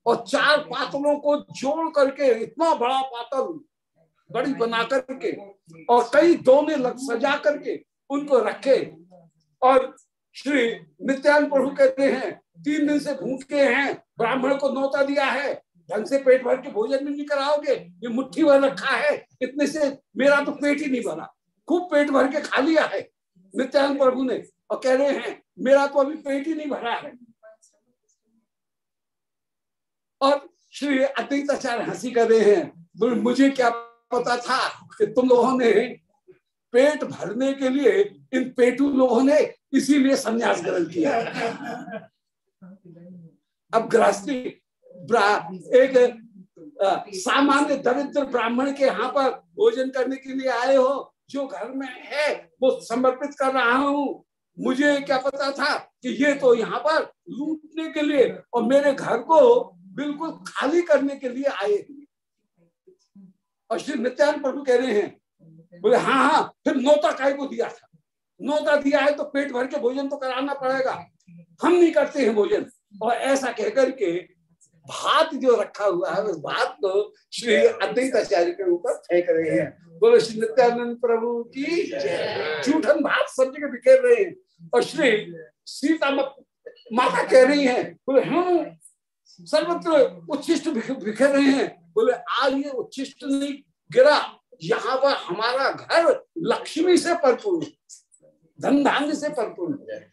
और चार पातलों को जोड़ करके इतना बड़ा पातल बड़ी बना करके और कई दोने लग सजा करके उनको रखे। और श्री नित्यान प्रभु कहते हैं तीन दिन से भूखे हैं ब्राह्मण को नौता दिया है। ढंग से पेट भर के भोजन भी नहीं कराओगे ये मुट्ठी भर रखा है इतने से मेरा तो पेट ही नहीं भरा। खूब पेट भर के खा लिया है नित्यानंद प्रभु ने और कह रहे हैं मेरा तो अभी पेट ही नहीं भरा है। और श्री अद्वैताचार्य हँसी कर रहे हैं। मुझे क्या पता था कि तुम लोगों ने पेट भरने के लिए इन पेटू लोगों ने इसीलिए संन्यास ग्रहण किया। अब गृहस्थी एक सामान्य दरिद्र ब्राह्मण के यहाँ पर भोजन करने के लिए आए हो, जो घर में है, वो समर्पित कर रहा हूँ। मुझे क्या पता था कि ये तो यहाँ पर लूटने के लिए और मेरे घर को बिल्कुल खाली करने के लिए आए। और श्री नित्यानंद प्रभु कह रहे हैं, बोले हाँ हाँ फिर नौता काय को दिया था? नौता दिया है तो पेट भर के भोजन तो कराना पड़ेगा। हम नहीं करते हैं भोजन। और ऐसा कहकर के भात जो रखा हुआ है, उस भात को श्री अद्वैताचार्य के ऊपर फेंक रहे हैं। बोलो, श्री नित्यानंद प्रभु की जूठन भात सब जगह बिखेर रहे हैं। और श्री सीता माता कह रही है, बोले हम सर्वत्र उच्छिष्ट बिखेर रहे हैं। बोले, आज ये उच्छिष्ट नहीं, गिरा। यहाँ पर हमारा घर लक्ष्मी से परिपूर्ण धन धान्य से परिपूर्ण हो। जाए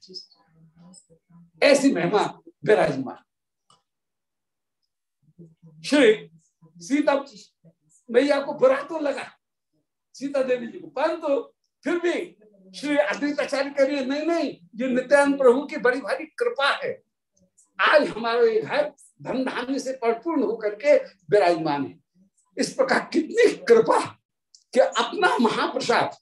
ऐसी महिमा विराजमान। श्री सीता, मैया को बुरा तो लगा। सीता देवी जी को। परंतु तो फिर भी श्री अद्वैताचार्य करिए नहीं नहीं, ये नित्यानंद प्रभु की बड़ी भारी कृपा है। आज हमारा ये घर धन धान्य से परिपूर्ण होकर के विराजमान है। इस प्रकार कितनी कृपा कि अपना महाप्रसाद,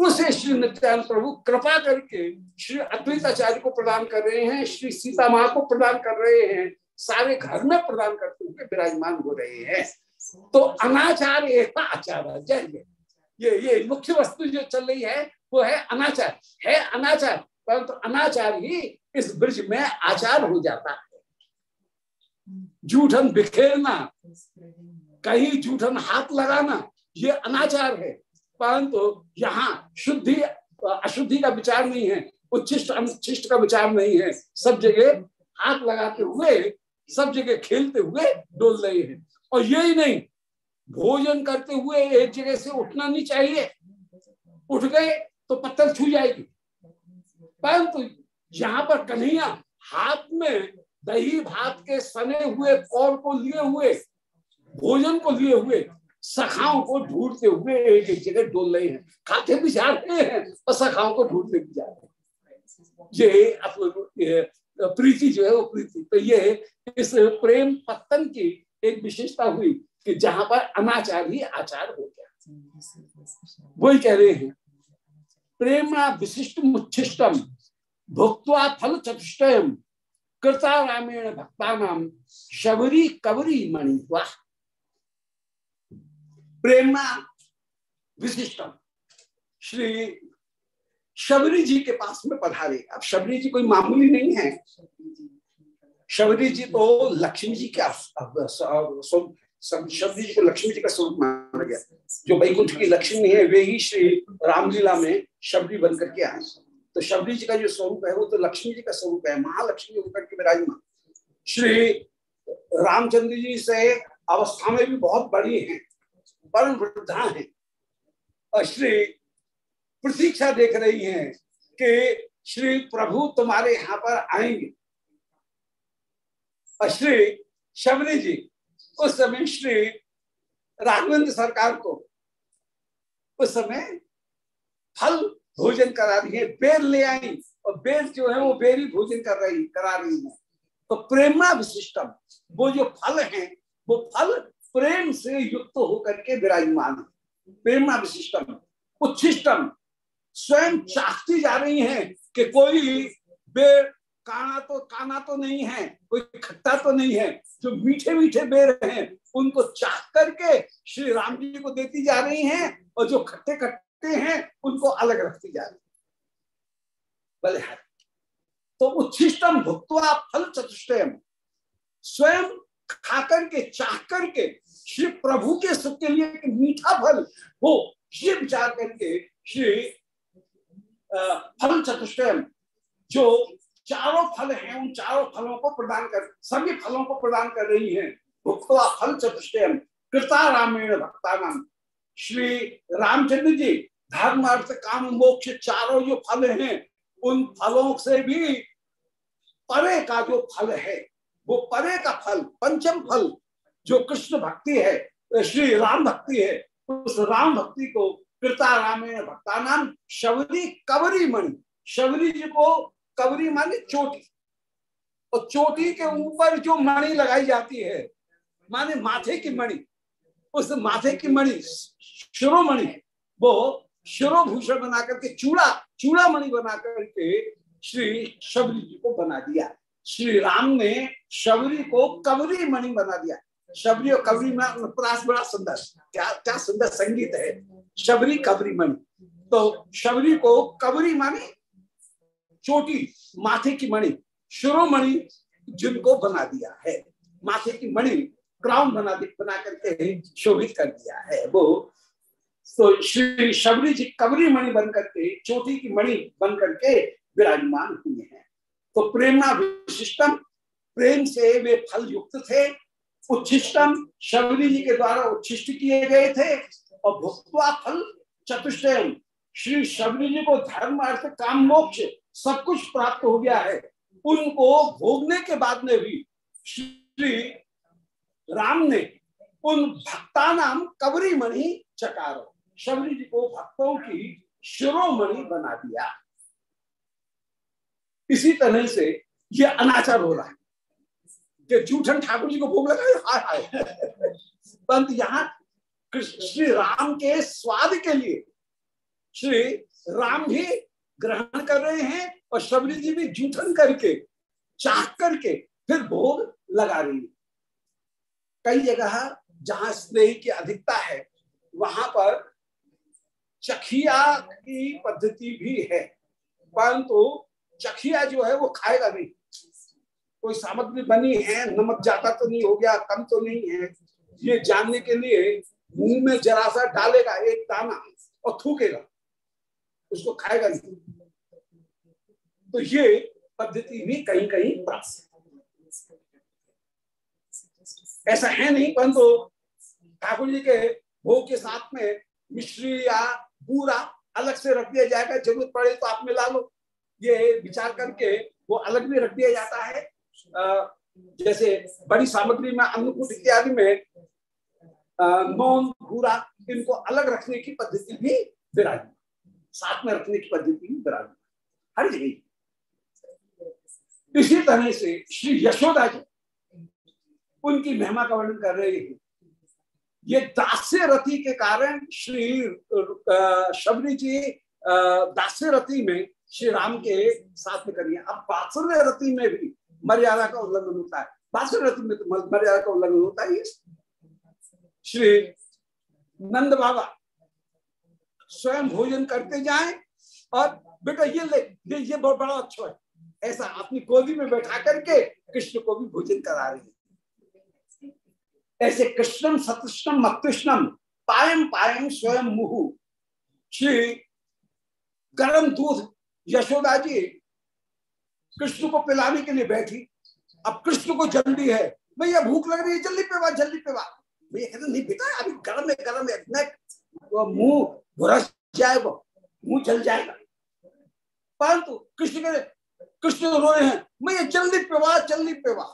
उसे श्री नित्यानंद प्रभु कृपा करके श्री अद्वैताचार्य को प्रदान कर रहे हैं, श्री सीता माँ को प्रदान कर रहे हैं, सारे घर में प्रदान करते हुए विराजमान हो रहे हैं। तो अनाचार एकता आचार जय ये ये मुख्य वस्तु जो चल रही है, वो है अनाचार है अनाचार परंतु तो अनाचार ही इस ब्रिज में आचार हो जाता। जूठन बिखेरना कहीं जूठन हाथ लगाना ये अनाचार है। परंतु यहाँ शुद्धि अशुद्धि का विचार नहीं है उच्छिष्ट अनुच्छिष्ट का विचार नहीं है। सब जगह हाथ लगाते हुए सब जगह खेलते हुए डोल रहे हैं। और यही नहीं भोजन करते हुए एक जगह से उठना नहीं चाहिए। उठ गए तो पत्थर छू जाएगी। परंतु यहाँ पर कन्हैया हाथ में दही भात के सने हुए, कौर को लिए हुए, भोजन को लिए हुए, सखाओं को ढूंढते हुए एक एक जगह डोल रहे हैं। खाते भी जा रहे हैं और सखाओं को ढूंढते भी जा रहे हैं। ये प्रीति जो है वो प्रीति। तो ये इस प्रेम पत्तन की एक विशेषता हुई कि जहाँ पर अनाचार ही आचार हो गया। वही कह रहे हैं, प्रेम विशिष्ट मुच्छिष्टम भुक्वा फल चतुष्टयम कृता रामेण भक्ता नाम शबरी कबरी मणि वाह प्रेरणा विशिष्टम श्री शबरी जी के पास में पधारे। अब शबरी जी कोई मामूली नहीं है। शबरी जी तो लक्ष्मी जी का शबरी जी को लक्ष्मी जी का स्वरूप माना गया। जो वैकुंठ की लक्ष्मी है, वे ही श्री रामलीला में शबरी बनकर के आए। तो शबरी जी का जो स्वरूप है, वो तो लक्ष्मी जी का स्वरूप है, महालक्ष्मी होकर के विराजमान। श्री रामचंद्र जी से अवस्था में भी बहुत बड़ी है, परम वृद्धा है। और श्री प्रतीक्षा देख रही हैं कि श्री प्रभु तुम्हारे यहाँ पर आएँगे। और श्री शबरी जी, उस समय श्री राघवेंद्र सरकार को उस समय फल भोजन करा रही है, बेर ले आई और बेर जो है वो बेरी भोजन कर रही, करा रही है। तो प्रेरणा विशिष्टम, वो जो फल है, वो फल प्रेम से युक्त होकर के विराजमान है। प्रेमा विशिष्टम, उच्छिष्टम, स्वयं चाहती जा रही हैं कि कोई बेर काना तो काना तो नहीं है, कोई खट्टा तो नहीं है, जो मीठे मीठे बेर हैं, उनको चाह करके श्री राम जी को देती जा रही हैं और जो खट्टे खट्टे हैं, उनको अलग रखती जा रही है। तो उच्छिष्टम भुक्तवा फल चतुष्टयम स्वयं खाकर के, चाह करके श्री प्रभु के सुख के लिए मीठा फल हो ये विचार करके श्री फल चतुष्टयम जो चारों फल हैं, उन चारों फलों को प्रदान कर, सभी फलों को प्रदान कर रही हैं। भुक्तवा फल चतुष्टयम कृता रामेण भक्ता नाम श्री रामचंद्र जी धर्म अर्थ काम मोक्ष चारों जो फल हैं, उन फलों से भी परे का जो फल है, वो परे का फल, पंचम फल जो कृष्ण भक्ति है, श्री राम भक्ति है, उस राम भक्ति को कृता रामेण भक्ता नाम शबरी कवरी मणि। शबरी जी को कवरी माने चोटी। और चोटी के ऊपर जो मणि लगाई जाती है, माने माथे की मणि, उस माथे की मणि शिरोमणि वो शिरोभूषण बना करके चूड़ा चूड़ा मणि बना करके श्री शबरी जी को बना दिया। श्री राम ने शबरी को कवरी मणि बना दिया। शबरी और कवरी में प्रास बड़ा सुंदर, क्या क्या सुंदर संगीत है। शबरी, कवरी, मणि। तो शबरी को कवरी मानी चोटी, माथे की मणि। शिरोमणि जिनको बना दिया है। माथे की मणि क्राउन बना बना करके शोभित कर दिया है। वो तो श्री शबरी जी कबरी मणि बन करके चोटी की मणि बन करके विराजमान हुए हैं तो प्रेरणा विशिष्टम प्रेम से वे फल युक्त थे उच्छिष्टम शबरी जी के द्वारा उच्छिष्ट किए गए थे और भुक्वा फल चतुष्टयम श्री शबरी जी को धर्म अर्थ काम मोक्ष सब कुछ प्राप्त हो गया है उनको भोगने के बाद में भी श्री राम ने उन भक्ता नाम कबरी मणि चकारो शबरी जी को भक्तों की शिरोमणि बना दिया। इसी तरह से ये अनाचार हो रहा है। कि जूठन ठाकुर जी को भोग लगा हाय हाय। परंतु यहाँ श्री राम के स्वाद के लिए श्री राम भी ग्रहण कर रहे हैं और शबरी जी भी जूठन करके चाह करके फिर भोग लगा रही है। कई जगह जहाँ स्नेह की अधिकता है, वहाँ पर चखिया की पद्धति भी है। परंतु चखिया जो है, वो खाएगा नहीं। कोई सामग्री बनी है, नमक ज़्यादा तो नहीं हो गया, कम तो नहीं है। ये जानने के लिए मुँह में जरा सा डालेगा एक दाना और थूकेगा। उसको खाएगा नहीं। तो ये पद्धति भी कहीं कहीं प्राप्त ऐसा है नहीं, परंतु ठाकुर जी के भोग के साथ में मिश्री या बूरा अलग से रख दिया जाएगा। ज़रूरत पड़े तो आप मिला लो। ये विचार करके वो अलग भी रख दिया जाता है। जैसे बड़ी सामग्री में अन्नकूट इत्यादि में मौन भूरा, इनको अलग रखने की पद्धति भी विराजमान साथ में रखने की पद्धति भी विराजमान हर जगह। इसी तरह से श्री यशोदा जी, उनकी महिमा का वर्णन कर रहे हैं। ये दास्य रति के कारण श्री शबरी जी दास्य रति में श्री राम के साथ में करिए अब बासुर रति में भी मर्यादा का उल्लंघन होता है। बासुर रति में तो मर्यादा का उल्लंघन होता है। श्री नंद बाबा स्वयं भोजन करते जाएँ और बेटा ये ले, ये बहुत बड़ा अच्छा है। ऐसा अपनी गोदी में बैठा करके कृष्ण को भी भोजन करा रही है। ऐसे कृष्णम सतृष्णम मकृष्णम पायम पायम स्वयं मुहु। श्री गर्म दूध यशोदा जी कृष्ण को पिलाने के लिए बैठी। अब कृष्ण को जल्दी है। भैया, भूख लग रही है, जल्दी पेवा जल्दी पेवा भैया कहते नहीं बेटा, अभी गर्म है गर्म है। इतना मुँह भुरस जाए वो मुँह जल जाएगा। परंतु कृष्ण कहते कृष्ण रो रहे हैं, भैया, जल्दी पेवा जल्दी पेवा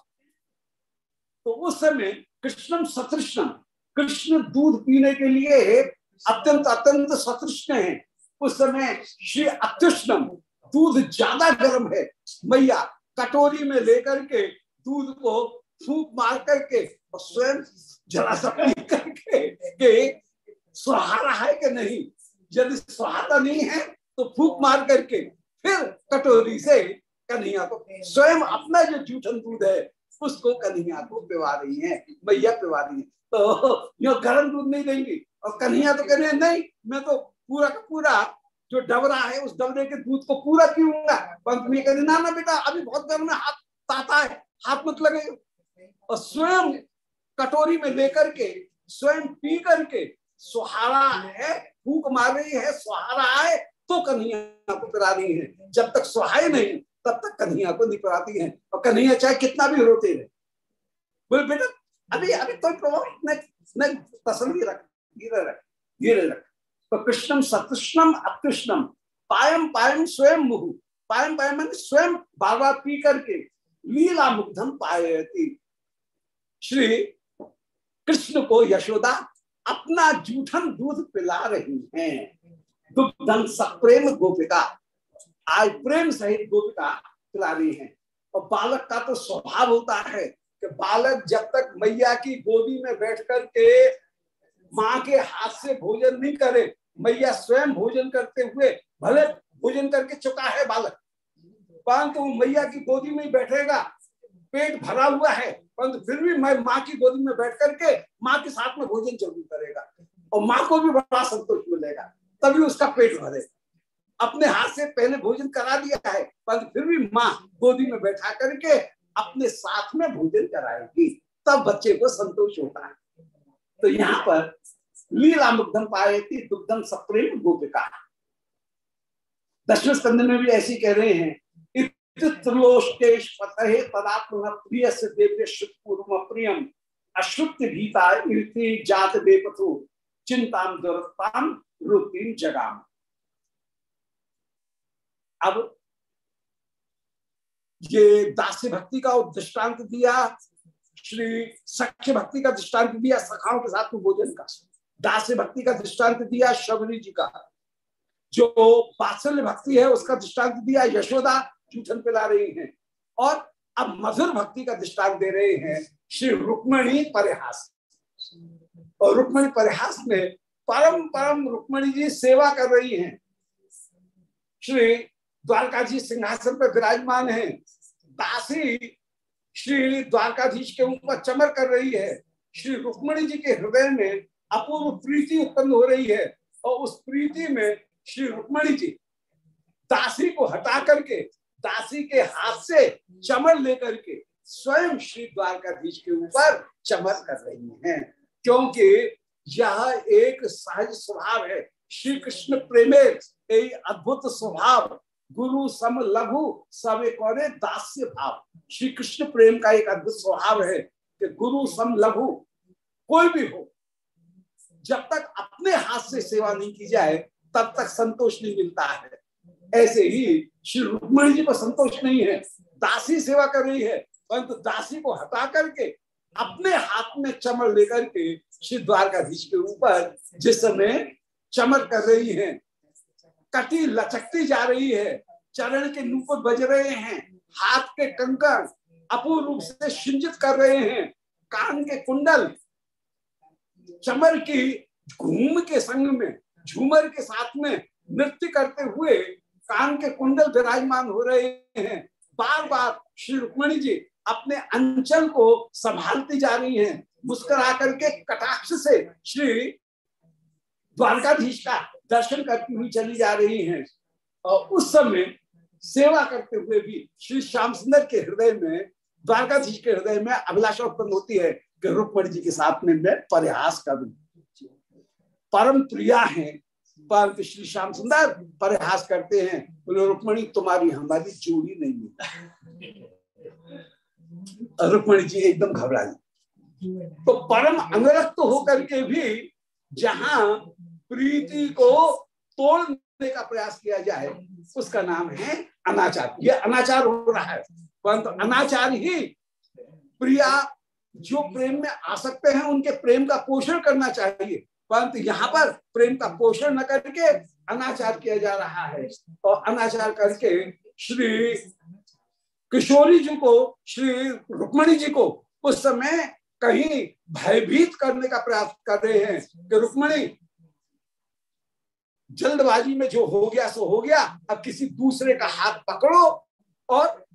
तो उस समय कृष्णम सतृष्णम। कृष्ण दूध पीने के लिए अत्यंत अत्यंत सतृष्ण है। उस समय श्री अत्युष्णम दूध ज़्यादा गर्म है। मैया, कटोरी में लेकर के दूध को फूक मार करके स्वयं जरा सा करके के सुहारा है कि नहीं? यदि सुहाता नहीं है तो फूक मार करके फिर कटोरी से कन्हैया को स्वयं अपना जो जूठन दूध है उसको कन्हैया को पिवा रही है मैया पिवा रही है। तो यो गर्म दूध नहीं देंगी? और कन्हैया तो कह रहे हैं, नहीं, मैं तो पूरा का पूरा जो डबरा है, उस डबरे के दूध को पूरा पीऊँगा। पंत में कहते ना ना बेटा, अभी बहुत गर्म है, हाथ ताता है, हाथ मत लगे और स्वयं कटोरी में लेकर के, स्वयं पी करके, सुहारा है, फूक मार रही है, सुहारा है तो कन्हैया को पिला रही है। जब तक सुहाए नहीं तब तक कन्हैया को नहीं पिलाती है। और कन्हैया चाहे कितना भी रोते रहे। बोले, बेटा, अभी अभी तो प्रभाव तसली रख धीरे रख धीरे रख। तो कृष्णम सतृष्णम अकृष्णम पायम पायम स्वयं मुहु। पायम पायम मान स्वयं बार बार पी करके लीला मुग्धम पायती श्री कृष्ण को यशोदा अपना जूठन दूध पिला रही हैं। दुग्धम सप्रेम गोपिका। आज प्रेम सहित गोपिका पिला रही है। और बालक का तो स्वभाव होता है कि बालक जब तक मैया की गोदी में बैठ कर के माँ के हाथ से भोजन नहीं करे, मैया स्वयं भोजन करते हुए भले भोजन करके चुका है बालक, परंतु तो मैया की गोदी में बैठेगा, पेट भरा हुआ है, परंतु फिर भी मैं माँ की गोदी में बैठ करके माँ के साथ में भोजन ज़रूर करेगा और माँ को भी बड़ा संतोष मिलेगा, तभी उसका पेट भरेगा। अपने हाथ से पहले भोजन करा दिया है, पर फिर भी माँ गोदी में बैठा करके अपने साथ में भोजन कराएगी, तब बच्चे को संतोष होता है। तो यहाँ पर लीला मुग्धम पाए थी दुग्धम सप्रेम गोपिका। दक्षिण स्कंद में भी ऐसी कह रहे हैं जात बेपथु चिंताम जगाम। अब ये दास्य भक्ति का दृष्टांत दिया, श्री सख्य भक्ति का दृष्टांत दिया, सखाओं के साथ में भोजन का। दास्य भक्ति का दृष्टांत दिया, शबरी जी का। जो पात्सल्य भक्ति है, उसका दृष्टांत दिया, यशोदा जूठन पिला रही हैं। और अब मधुर भक्ति का दृष्टांत दे रहे हैं, श्री रुक्मणी परिहास। और रुक्मणी परिहास में परम परम रुक्मणी जी सेवा कर रही हैं। श्री द्वारका जी सिंहासन पर विराजमान है। दासी श्री द्वारकाधीश के ऊपर चमर कर रही है। श्री रुक्मणी जी के हृदय में अपूर्व प्रीति उत्पन्न हो रही है और उस प्रीति में श्री रुक्मणी जी दासी को हटा करके, दासी के हाथ से चमर लेकर के स्वयं श्री द्वारकाधीश के ऊपर चमर कर रही हैं। क्योंकि यह एक सहज स्वभाव है। श्री कृष्ण प्रेमे अद्भुत स्वभाव। गुरु सम लघु, सब कौरे दास्य भाव। श्री कृष्ण प्रेम का एक अद्भुत स्वभाव है कि गुरु सम लघु, कोई भी हो, जब तक अपने हाथ से सेवा नहीं की जाए, तब तक संतोष नहीं मिलता है। ऐसे ही श्री रुक्मणी जी को संतोष नहीं है, दासी सेवा कर रही है, परंतु दासी को हटा करके, अपने हाथ में चमर लेकर के श्री द्वारकाधीश के ऊपर, जिस समय चमर कर रही है कटी लचकती जा रही है। चरण के नूपुर बज रहे हैं। हाथ के कंकर अपूर्ण रूप से सिंजित कर रहे हैं। कान के कुंडल चमर की घूम के संग में, झूमर के साथ में नृत्य करते हुए कान के कुंडल विराजमान हो रहे हैं। बार बार श्री रुक्मणी जी अपने अंचल को संभालती जा रही हैं। मुस्कुरा करके कटाक्ष से श्री द्वारकाधीश का दर्शन करती हुई चली जा रही हैं। और उस समय सेवा करते हुए भी श्री श्याम सुंदर के हृदय में, द्वारकाधीश के हृदय में अभिलाषा उत्पन्न होती है। कि रुक्मणी जी के साथ में मैं परिहास करूँ परम प्रिया है, परंतु श्री श्याम सुंदर परिहास करते हैं। बोले, रुक्मणी, तुम्हारी हमारी जोड़ी नहीं है रुक्मणी जी एकदम घबरा तो परम अंगरक्त होकर के भी जहाँ प्रीति को तोड़ने का प्रयास किया जाए उसका नाम है अनाचार। ये अनाचार हो रहा है। परंतु तो अनाचार ही प्रिया जो प्रेम में आ सकते हैं उनके प्रेम का पोषण करना चाहिए। परंतु यहाँ पर प्रेम का पोषण न करके अनाचार किया जा रहा है। और अनाचार करके श्री किशोरी जी को श्री रुक्मणी जी को उस समय कहीं भयभीत करने का प्रयास कर रहे हैं कि रुक्मणी जल्दबाजी में जो हो गया, सो हो गया। अब किसी दूसरे का हाथ पकड़ो और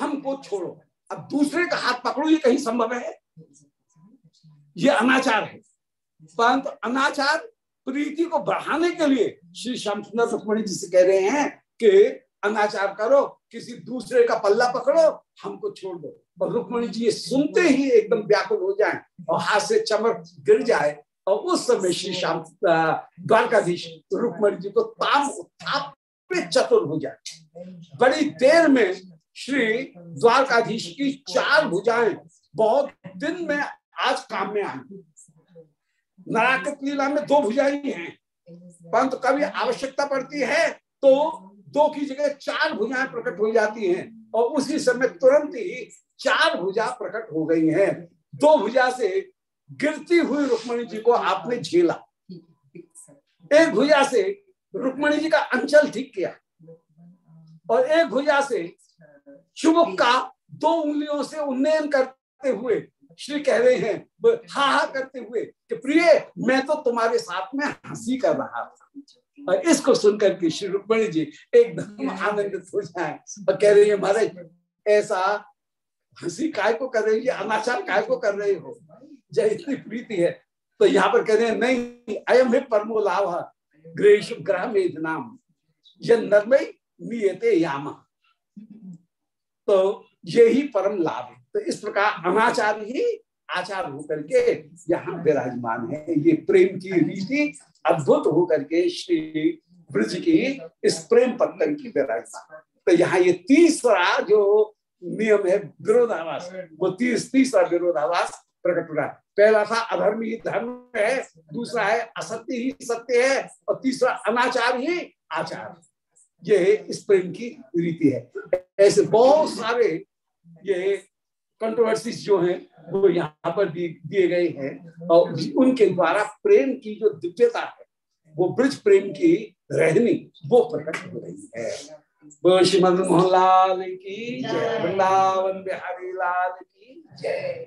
हमको छोड़ो। अब दूसरे का हाथ पकड़ो, ये कहीं संभव है? ये अनाचार है। परंतु अनाचार प्रीति को बढ़ाने के लिए श्री श्याम सुंदर रुक्मणी जी से कह रहे हैं कि अनाचार करो, किसी दूसरे का पल्ला पकड़ो, हमको छोड़ दो। और रुक्मणी जी ये सुनते ही एकदम व्याकुल हो जाए और हाथ से चमक गिर जाए और उस समय श्री श्याम द्वारकाधीश, रुक्मणी जी को ताम उत्थाप चतुर हो जाए बड़ी देर में श्री द्वारकाधीश की चार भुजाएँ बहुत दिन में आज काम में आई। नारायण लीला में दो भुजाएँ हैं। परंतु कभी आवश्यकता पड़ती है तो दो की जगह चार भुजाएँ प्रकट हो जाती हैं और उसी समय तुरंत ही चार भुजा प्रकट हो गई हैं। दो भुजा से गिरती हुई रुक्मणी जी को आपने झेला। एक भुजा से रुक्मणी जी का अंचल ठीक किया। और एक भुजा से चुमुक का दो उंगलियों से उन्नयन करते हुए श्री कह रहे हैं हा हा करते हुए कि प्रिय मैं तो तुम्हारे साथ में हँसी कर रहा था। और इसको सुनकर के श्री रुक्मणी जी एकदम आनंदित हो जाए और कह रही है महाराज ऐसा हँसी काय को कर रही है अनाचार काय को कर रहे हो? जय प्रीति है। तो यहाँ पर कह रहे हैं, नहीं, अयम है परमो लाभ ग्रह में नाम नर्मय नियते यामा। तो ये ही परम लाभ है। तो इस प्रकार अनाचार ही आचार होकर के यहाँ विराजमान है। ये प्रेम की रीति अद्भुत होकर के श्री ब्रज की इस प्रेम पत्थर की विराजमान। तो यहाँ ये तीसरा जो नियम है विरोधावास वो तीस तीसरा विरोधावास प्रकट हो रहा है। पहला था अधर्म ही धर्म है, दूसरा है असत्य ही सत्य है, और तीसरा अनाचार ही आचार ये इस प्रेम की रीति है। ऐसे बहुत सारे ये कंट्रोवर्सीज जो हैं, वो यहाँ पर दिए गए हैं, और उनके द्वारा प्रेम की जो दिव्यता है, वो ब्रज प्रेम की रहनी, वो प्रकट हो रही है। श्रीमद मोहनलाल की जय, वृंदावन बिहारी लाल की जय।